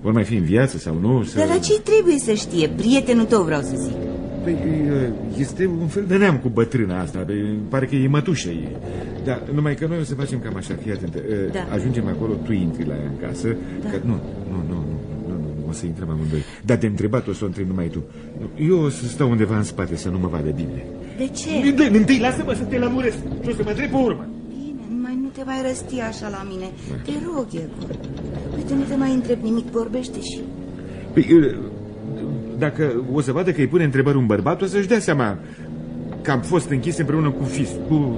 vor mai fi în viață sau nu. Să... Dar la ce trebuie să știe? Prietenul tău vreau să zic. Păi, uh, este un fel de neam cu bătrâna asta, Păi, îmi pare că e mătușă ei. Dar numai că noi o să facem cam așa, fii atentă. Uh, Da. Ajungem acolo, tu intri la ea în casă, Da. că nu, nu, nu, nu, nu, nu, nu, o să intrăm amândoi. Dar de întrebat o să o întrebi numai tu. Eu o să stau undeva în spate să nu mă vadă bine. De ce? Dă, întâi lasă-mă să te lămuresc și o să mă întreb pe urmă. Bine, mai nu te mai răsti așa la mine. Te rog, Egor. Uite, nu te mai întreb nimic, vorbește și... Păi, uh, dacă o să vadă că îi pune întrebări un bărbat, o să-și dea seama că am fost închis împreună cu fis, cu,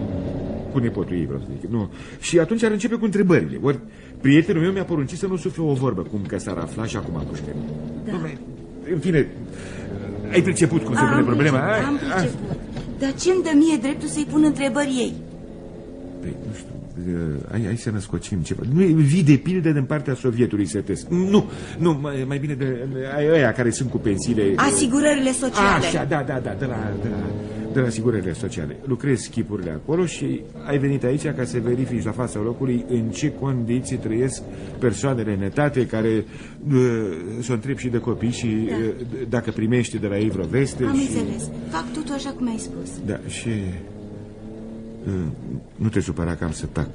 cu nepotul ei, vreau să zic. Nu. Și atunci ar începe cu întrebările. Ori prietenul meu mi-a poruncit să nu sufle o vorbă, cum că s-ar afla și acum pușcă. Da. În fine, ai priceput cum se pune Am problema? priceput, Ai- Am priceput. Dar ce-mi dă mie dreptul să-i pun întrebări ei? Păi, nu știu, uh, hai, hai să născocim ceva. Nu e vii de pildă din partea Sovietului sătesc. Nu, nu, mai, mai bine de ai ăia care sunt cu pensiile. Asigurările sociale. Așa, da, da, da, de la, de la, de la asigurările sociale. Lucrezi chipurile acolo și ai venit aici ca să verifici la fața locului în ce condiții trăiesc persoanele netate care uh, să o întreb și de copii și Da. uh, dacă primești de la ei vreo veste. Am și... înțeles. Fac totul așa cum ai spus. Da, și uh, nu te supăra că am să tac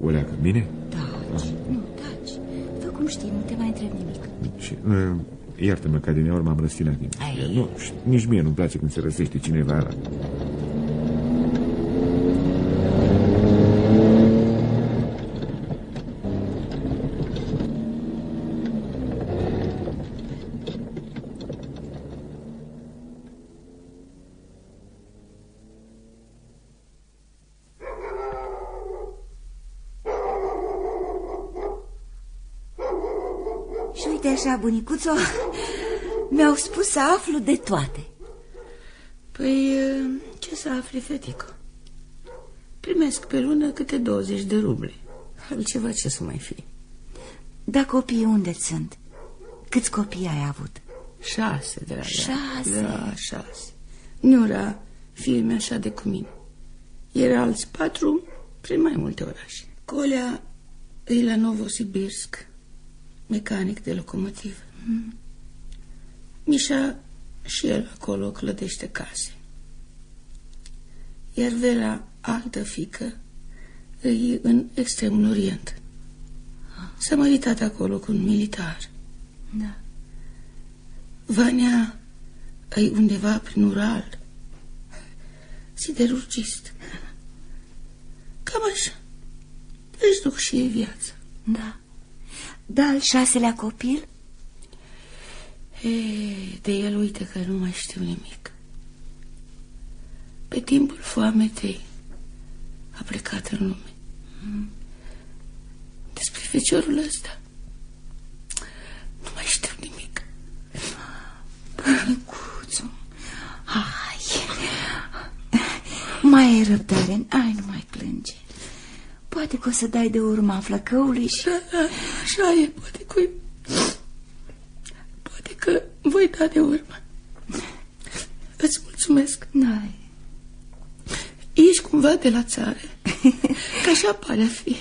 o leacă, bine? Taci, nu, taci. Fă cum știi, nu te mai întreb nimic. Și, uh, iartă-mă că din ori m-am răstinat din Nu, și nici mie nu-mi place când se răsește cineva la... Și uite așa, bunicuțo, mi-au spus să aflu de toate. Păi, ce să afli, fetico? Primesc pe lună câte 20 de ruble. Altceva ce să mai fi? Dar copiii unde sunt? Câți copii ai avut? Șase, dragă. Șase? Da, șase. Nu era fiul meu așa de cu mine. Era alți patru prin mai multe orașe. Colea e la Novosibirsk, mecanic de locomotivă. Mm. Mișa și el acolo clădește case. Iar Vera, altă fică, e în extremul orient. S-a măritat acolo cu un militar. Da. Vania e undeva prin Ural. Siderurgist. Cam așa. Își duc și ei viața. Da. Da, al șaselea copil? E, de el uite că nu mai știu nimic. Pe timpul foametei a plecat în lume. Despre feciorul ăsta nu mai știu nimic. Bunicuțu, hai, mai ai răbdare, ai, nu mai plânge. Poate că o să dai de urma flăcăului și... Da, da, așa e, poate că... Poate că voi da de urmă. Îți mulțumesc. N-ai. Ești cumva de la țară, că așa pare a fi.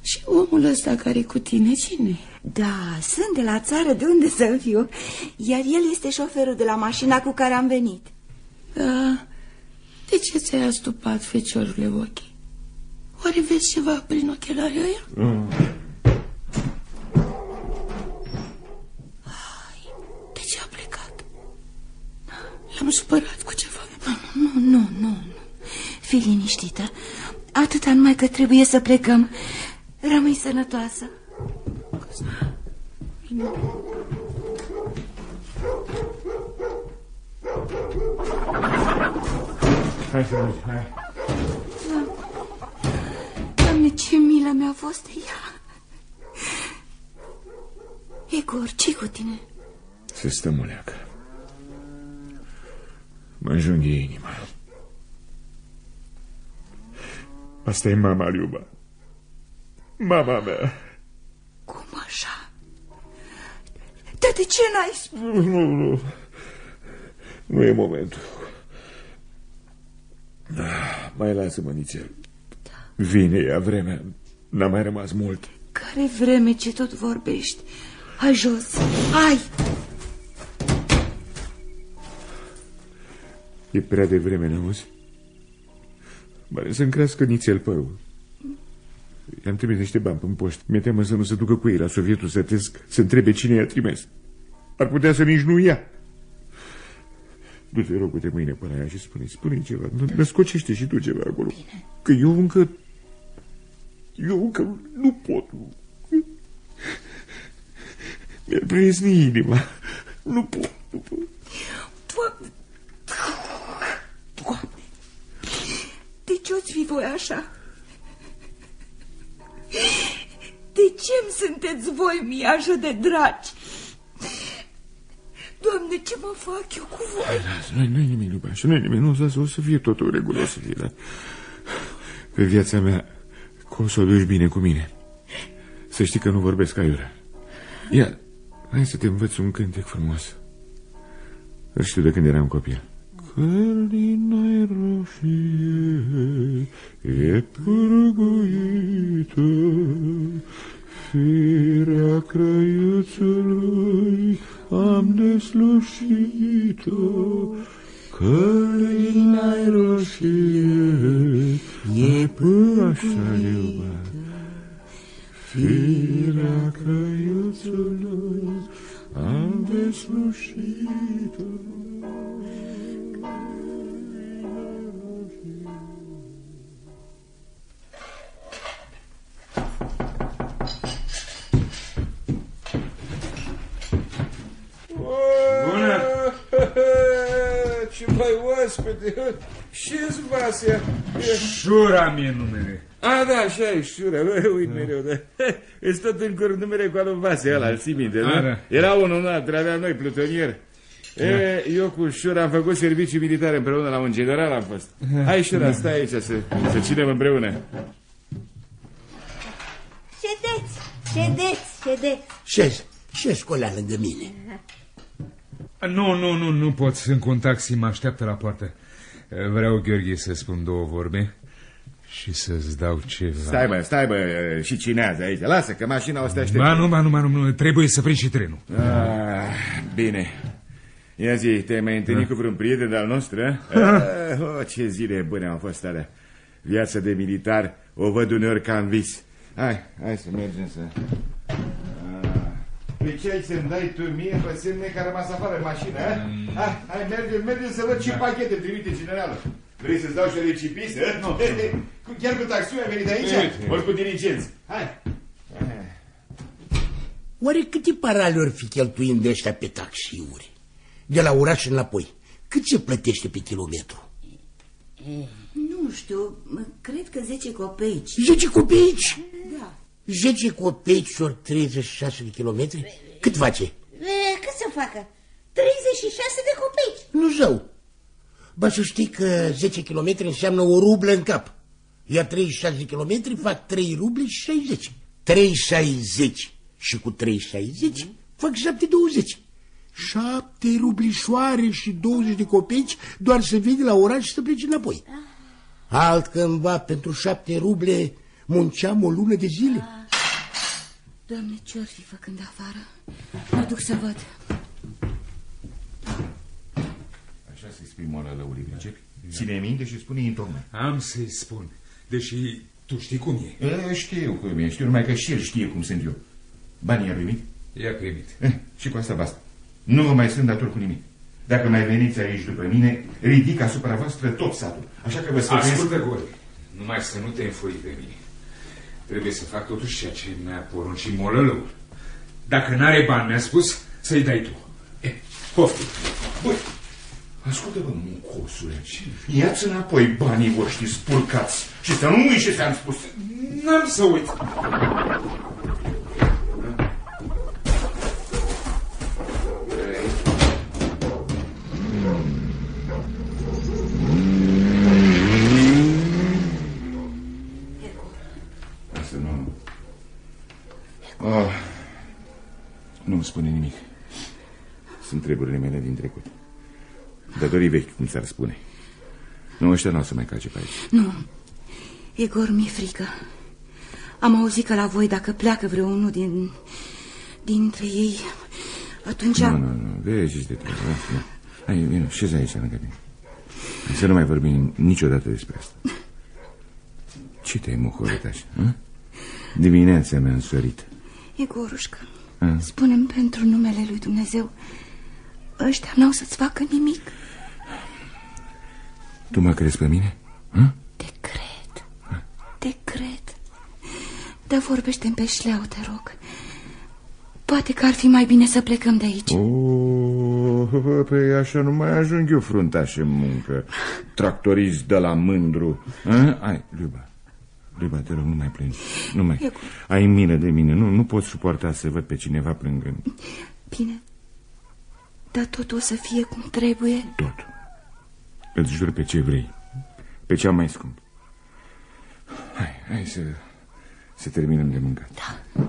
Și omul ăsta care e cu tine, cine Da, sunt de la țară, de unde să fiu? Iar el este șoferul de la mașina cu care am venit. Da, de ce ți-ai astupat feciorule ochii? Oare vezi ceva prin ochelarii ăia? Mm. De ce a plecat? L-am supărat cu ceva. Nu, nu, nu, nu. Fii liniștită. Atâta numai că trebuie să plecăm. Rămâi sănătoasă. Hai să mergi, hai. Doamne, ce milă mi-a fost de ea. Igor, ce cu tine? Se stă muleacă. Mă înjunghe inima. Asta e mama, Liuba. Mama mea. Cum așa? Dar de ce n-ai spus? Nu, nu, nu. Nu e momentul. Ah, Mai lasă-mă nițel. Vine ea vremea. N-a mai rămas mult. Care vreme ce tot vorbești? Hai jos, hai! E prea de vreme, n-auzi? Mă să-mi crească nițel părul. I-am trimis niște bani pe poștă. Mi-e teamă să nu se ducă cu ei la sovietul sătesc să întrebe cine i-a trimis. Ar putea să nici nu ia. Du-te, rog, de mâine până aia și spune spune ceva. Născocește și tu ceva acolo. Bine. Că eu încă... Eu încă nu pot. Mi-ar prezni inima. Nu pot, nu pot. Doamne! Doamne! De ce o-ți fi voi așa? De ce îmi sunteți voi mie așa de dragi? Doamne, ce mă fac eu cu voi? Hai, lasă, nu-i nu nimic, iubașă, nu-i nimic, nu, lasă, o să fie totul regulă, o să fie, dar... Pe viața mea, că o să o duci bine cu mine. Să știi că nu vorbesc aiurea. Ia, hai să te învăț un cântec frumos. Îl știu de când eram copil. Călina roșie e pârguită, Firea crăiuțului am deslușit-o, Călina roșie e pârguită, așa iuba. Firea crăiuțului am deslușit-o, Bună! Ce mai oaspete! Ce-ți Vasia? Șura mie numele. A, da, așa e, șura, bă, uit mereu, da. Îți tot în curând numere cu alu Vase, ăla, îl ții minte, nu? A, da. Era unul înalt, aveam noi, plutonier. E, eu cu Șura am făcut serviciu militar împreună la un general am fost. Hai, Șura, stai aici să, să cinem împreună. Ședeți, ședeți, ședeți. Șez, șez colea lângă mine. Nu, nu, nu, nu pot. Sunt cu un taxi, mă așteaptă la poartă. Vreau, Gheorghe, să spun două vorbe și să-ți dau ceva. Stai, bă, stai, bă, și cinează aici. Lasă, că mașina o să te aștepte. Ba nu, ba nu, ba nu, nu, trebuie să prind și trenul. Ah, bine. Ia zi, te-ai mai întâlnit cu vreun prieten al nostru? a? Ah, oh, ce zile bune au fost alea. Viața de militar o văd uneori ca în vis. Hai, hai să mergem să... Ah, Pe ce ai să-mi dai tu mie pe semne că a rămas afară în mașină, a? Hai, hai, mergem, mergem să văd ce pachete trimite generalul. Vrei să-ți dau și o recipisă? Nu. Chiar cu taxiul ai venit aici? Uite. Ori cu diligenți. Hai. Oare câte parale ori fi cheltuind de ăștia pe taxiuri? De la oraș înapoi. Cât se plătește pe kilometru? Nu știu, cred că 10 copeici. 10 copeici? Da. 10 copeici ori 36 de kilometri? Cât face? E, cât să facă? 36 de copeici. Nu zău. Ba să știi că 10 km înseamnă o rublă în cap. Iar 36 de km fac 3 ruble și 60. 3,60 și cu 3,60 fac 7,20. 7 rublișoare și 20 de copeici doar să vii de la oraș și să pleci înapoi. Altcândva pentru 7 ruble munceam o lună de zile. Doamne, ce-or fi făcând afară? Mă duc să văd. Așa să-i spui moala lăului, pricepi? Ține minte și spune-i întocmai. Am să-i spun, deși tu știi cum e. E, știu cum e, știu numai că și el știe cum sunt eu. Banii i-a primit? I-a primit. Eh, și cu asta basta. Nu vă mai sunt dator cu nimic. Dacă mai veniți aici după mine, ridic asupra voastră tot satul. Așa că vă sfătuiesc... Ascultă, Gori, numai să nu te înfoi pe mine. Trebuie să fac totuși ceea ce mi-a poruncit molălăul. Dacă n-are bani, mi-a spus, să-i dai tu. E, poftim. Băi, ascultă-vă, muncosule, ia-ți înapoi banii voștri spurcați și să nu uiți ce ți-am spus. N-am să uit. Asta nu... Oh, nu-mi spune nimic. Sunt treburile mele din trecut. Datorii vechi, cum ți-ar spune. Nu, ăștia nu o să mai calce pe aici. Nu, Egor, mi-e frică. Am auzit că la voi, dacă pleacă vreunul din, dintre ei, atunci... Nu, nu, nu, vezi de treabă. asta. Hai, vină, șezi aici lângă mine. Hai Să nu mai vorbim niciodată despre asta. Ce te-ai muhorit așa? hă? Dimineața mi-a însorit. Egorușcă, Hă? spune-mi pentru numele lui Dumnezeu, ăștia n-au să-ți facă nimic. Tu mă crezi pe mine? Hă? Te cred. Dar vorbește-mi pe șleau, te rog. Poate că ar fi mai bine să plecăm de aici. Oh, păi așa nu mai ajung eu fruntaș în muncă. Tractorist de la mândru. Hă? Hai, Liuba. Liuba, te rog, nu mai plângi. Nu mai. Eu- Ai milă de mine. Nu, nu pot suporta să văd pe cineva plângând. Bine. Dar totul o să fie cum trebuie. Îți jur pe ce vrei. Pe cea mai scump. Hai, hai să, să terminăm de mâncat. Da.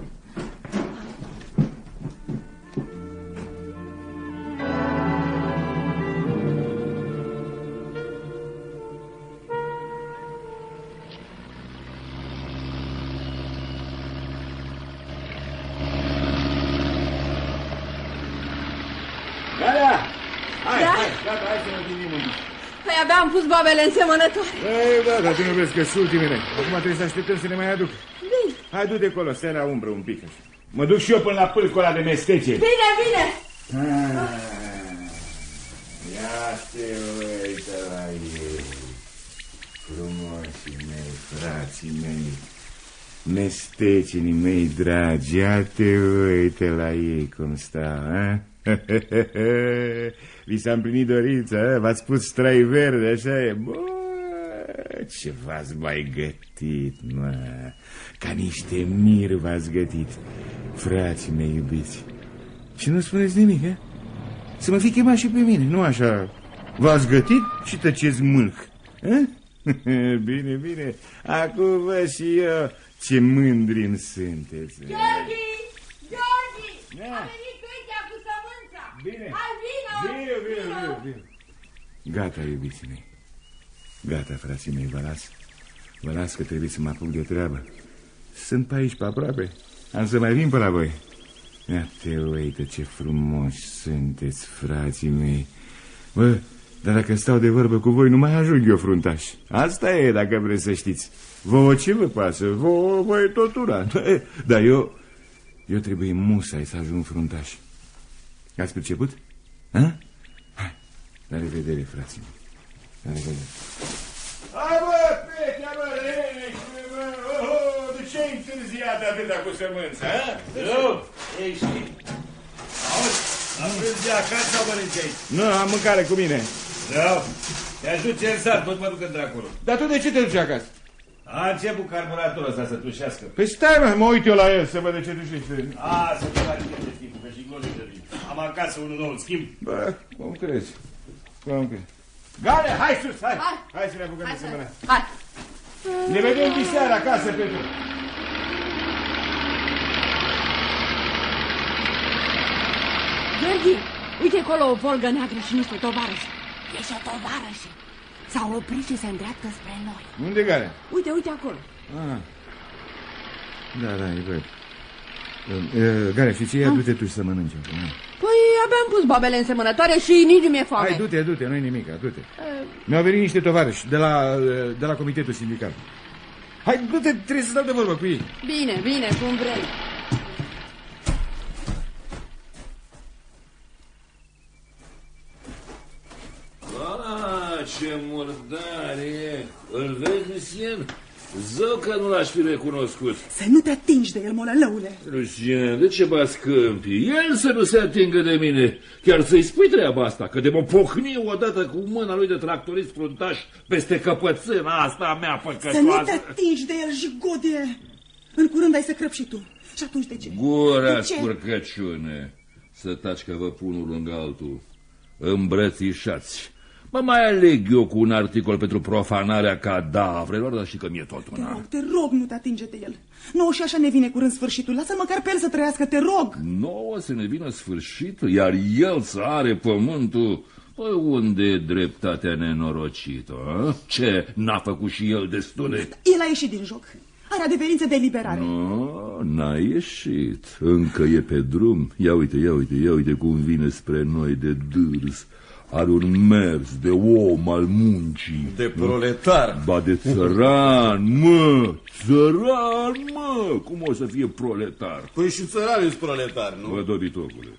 Abia am pus babele în semănătoare. Ei, da, dar tu nu vezi că sunt ultimele. Acum trebuie să așteptăm să ne mai aduc. Bine, Hai, du de acolo, stai la umbră un pic. așa. Mă duc și eu până la pâlcul ăla de mestece. bine, bine. Ah, Ia te uite la ei. Frumoșii mei, frații mei, mestecenii mei dragi, ia te uite la ei cum stau, a? Vi s-a împlinit dorința, a? v-ați pus strai verde, așa e? Bă, ce v-ați mai gătit, mă, ca niște mir v-ați gătit, frații mei iubiți. Și nu spuneți nimic, a? Să mă fi chemat și pe mine, nu așa. V-ați gătit și tăceți mâlc. a? Bine, bine. Acum văd și eu ce mândri sunteți. Gheorghi! Gheorghi! A venit Petea cu sămânța! Bine! Hai, vină! Bine, bine, bine, bine. Gata, iubiții mei. Gata, frații mei, vă las. Vă las că trebuie să mă apuc de treabă. Sunt pe aici, pe aproape. Am să mai vin pe la voi. Ia te uite ce frumoși sunteți, frații mei. Bă, dar dacă stau de vorbă cu voi, nu mai ajung eu fruntaș. Asta e, dacă vreți să știți. Vouă ce vă pasă? Vouă vă e totura. Dar eu, eu trebuie musai să ajung fruntaș. Ați priceput? Ha? Hai, la revedere, frații mei. La revedere. Hai, bă, Petea, bă, leneșule, bă, oh, de ce ai întârziat atâta cu sămânța, ha? Eu? Ei, și... Auzi, am prins de acasă sau mănânci aici? Nu, am mâncare cu mine. Da, te ajut ce în sat, tot mă duc într-acolo. Dar tu de ce te duci acasă? A început carburatorul ăsta să tușească. Păi stai, mă, mă uit eu la el să văd de ce ducește. A, să te faci de schimb, că și glonii de vin. Am acasă unul nou, în schimb. Bă, cum crezi? Cum crezi? Gale, hai sus, hai! Hai. Hai să ne apucăm Hai de să... semănă. Hai. Ne vedem diseară acasă, Petru. Gheorghe, uite acolo o volgă neagră și niște tovarăși. Ești o tovarășă. S-au oprit și se îndreaptă spre noi. Unde Gale? Uite, uite acolo. Ah. Da, da, e văd. Uh, Gale, și ce ia, du-te tu să mănânci. acum, hai. Păi abia am pus babele însemănătoare și nici nu mi-e foame. Hai, du-te, du-te, nu-i nimic, du-te. Eh, Mi-au venit niște tovarăși de la, de la comitetul sindical. Hai, du-te, trebuie să stau de vorbă cu ei. Bine, bine, cum vrei. Ah, ce murdar e! Îl vezi, Lucien? Zău că nu l-aș fi recunoscut. Să nu te atingi de el, molălăule. Lucien, de ce mă scâmpi? El să nu se atingă de mine. Chiar să-i spui treaba asta, că de mă pocni odată cu mâna lui de tractorist fruntaș peste căpățâna asta a mea Să nu te păcătoasă. atingi de el, jigodie. În curând ai să crăp și tu. Și atunci de ce? Gura, De ce? scurcăciune! Să taci că vă pun unul lângă altul. Îmbrățișați. Mă mai aleg eu cu un articol pentru profanarea cadavrelor, dar și că mi-e tot Te una. rog, te rog, nu te atinge de el. Nu, și așa ne vine curând sfârșitul. Lasă-l măcar pe el să trăiască, te rog. Nouă să ne vină sfârșitul, iar el să are pământul. Păi unde e dreptatea nenorocită? a? Ce, n-a făcut și el destule? El a ieșit din joc. Are adeverință de eliberare. No, n-a ieșit. Încă e pe drum. Ia uite, ia uite, ia uite cum vine spre noi de dârs. Are un mers de om al muncii. De proletar. Ba de țăran, mă! Țăran, mă! Cum o să fie proletar? Păi și țăranul proletar, nu? Bă, dobitocule,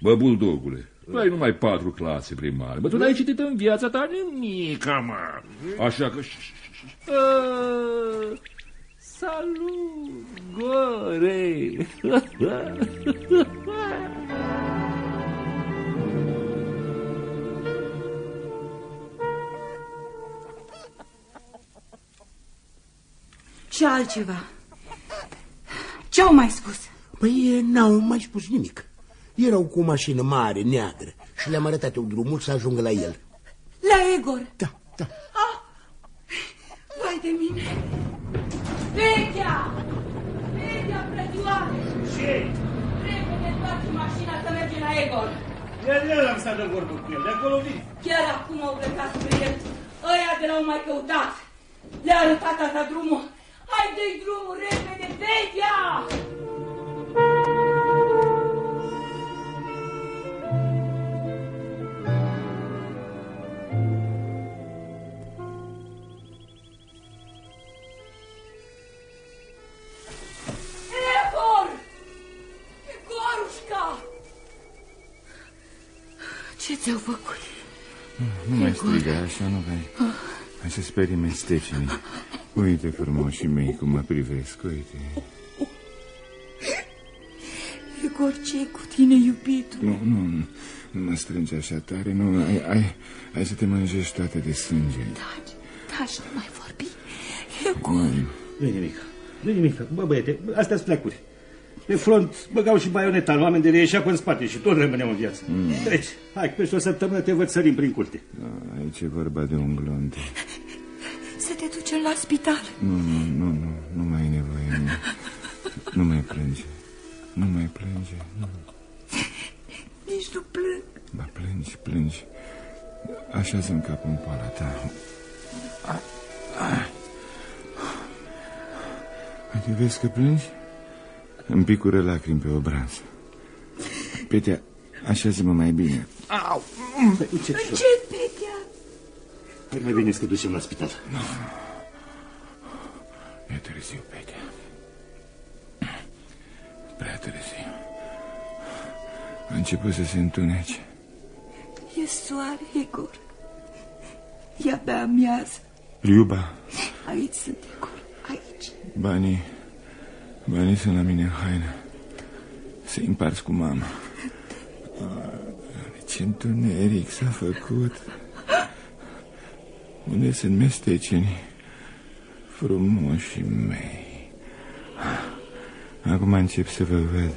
bă, buldogule, tu ai numai patru clase primare. Bă, tu n-ai citit în viața ta nimic, mă. Așa că... Ah, Salut, Gore! Și altceva. Ce-au mai spus? Păi n-au mai spus nimic. Erau cu o mașină mare, neagră, și le-am arătat eu drumul să ajungă la el. La Egor. Da, da. Ah! Vai de mine! Vechea! Vechea, frățioare! Ce? Repede, întoarce mașina să mergem la Egor. El, el am stat de vorbă cu el, de acolo vin. Chiar acum au plecat spre el. Ăia de l-au mai căutat. Le-a arătat asta drumul. Hai dă-i drumul, repede, Vechea! Egor! Egorușca! Ce ți-au făcut? Nu mai striga așa, nu mai... Hai să sperii mestecinii. Uite frumoșii mei cum mă privesc, uite. Egor, ce cu tine, iubitul? Nu, nu, nu, nu mă strânge așa tare, nu, ai, ai, ai să te mânjești toate de sânge. Da, și nu mai vorbi. Nu, Nu-i nimic. Nu-i nimic. Bă, băiete, astea sunt plecuri. Pe front băgau și baioneta în oameni de le ieșea în spate și tot rămâneau în viață. Mm. Deci, hai, peste o săptămână te văd sărim prin curte. Da, aici e vorba de un glonte. Să te ducem la spital. Nu, nu, nu, nu, nu mai e nevoie, nu. Nu mai plânge. Nu mai plânge, nu. Nici nu plâng. Ba, plângi, plângi. Așează-mi capul în poala ta. Ah, ah. Uite, vezi că plângi? Îmi picură lacrimi pe obraz. Petea, așează-mă mai bine. Au! Păi, ce, Ce, Petea? Păi mai bine să te ducem la spital. E târziu, Petea. Prea târziu. A început să se întunece. E soare, Egor. E abia amiază. Liuba, Aici sunt, Egor. Aici. banii, banii sunt la mine în haină. să-i împarți cu mama. Ce întuneric s-a făcut. Unde sunt mestecenii frumoși mei? Acum încep să vă văd.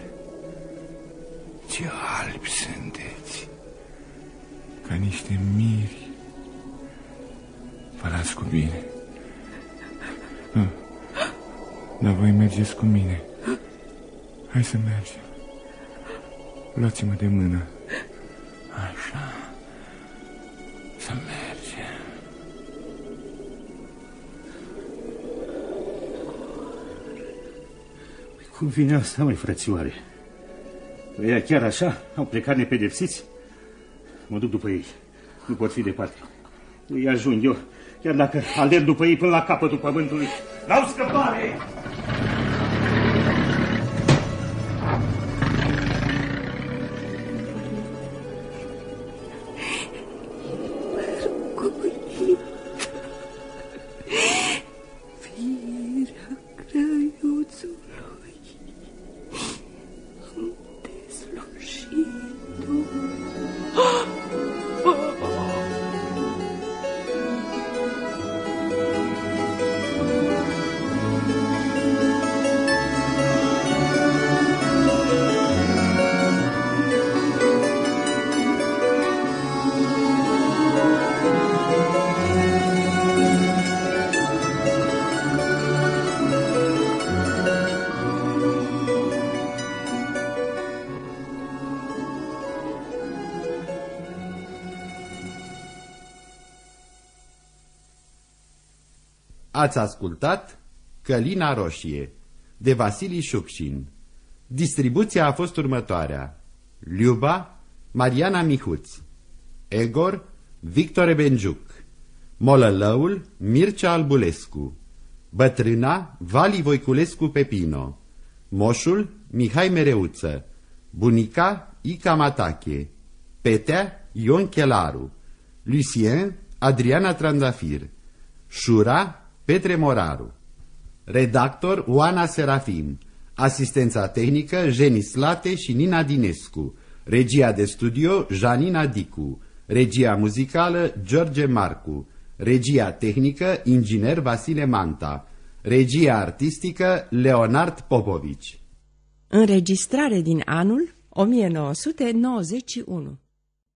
Ce albi sunteți! Ca niște miri. Vă las cu bine. Dar voi mergeți cu mine. Hai să mergem. Luați-mă de mână. Așa. Să mergem. Cum vine asta, mai frățioare? Ăia chiar așa? Au plecat nepedepsiți? Mă duc după ei. Nu pot fi departe. Îi ajung eu, chiar dacă alerg după ei până la capătul pământului. N-au scăpare! Ați ascultat Călina Roșie de Vasilii Șucșin. Distribuția a fost următoarea. Liuba, Mariana Mihuț. Egor, Victor Benjuc. Molălăul, Mircea Albulescu. Bătrâna, Vali Voiculescu Pepino. Moșul, Mihai Mereuță. Bunica, Ica Matache. Petea, Ion Chelaru. Lucien, Adriana Trandafir. Șura, Petre Moraru. Redactor Oana Serafim. Asistența tehnică Jenis Late și Nina Dinescu. Regia de studio Janina Dicu. Regia muzicală George Marcu. Regia tehnică Inginer Vasile Manta. Regia artistică Leonard Popovici. Înregistrare din anul 1991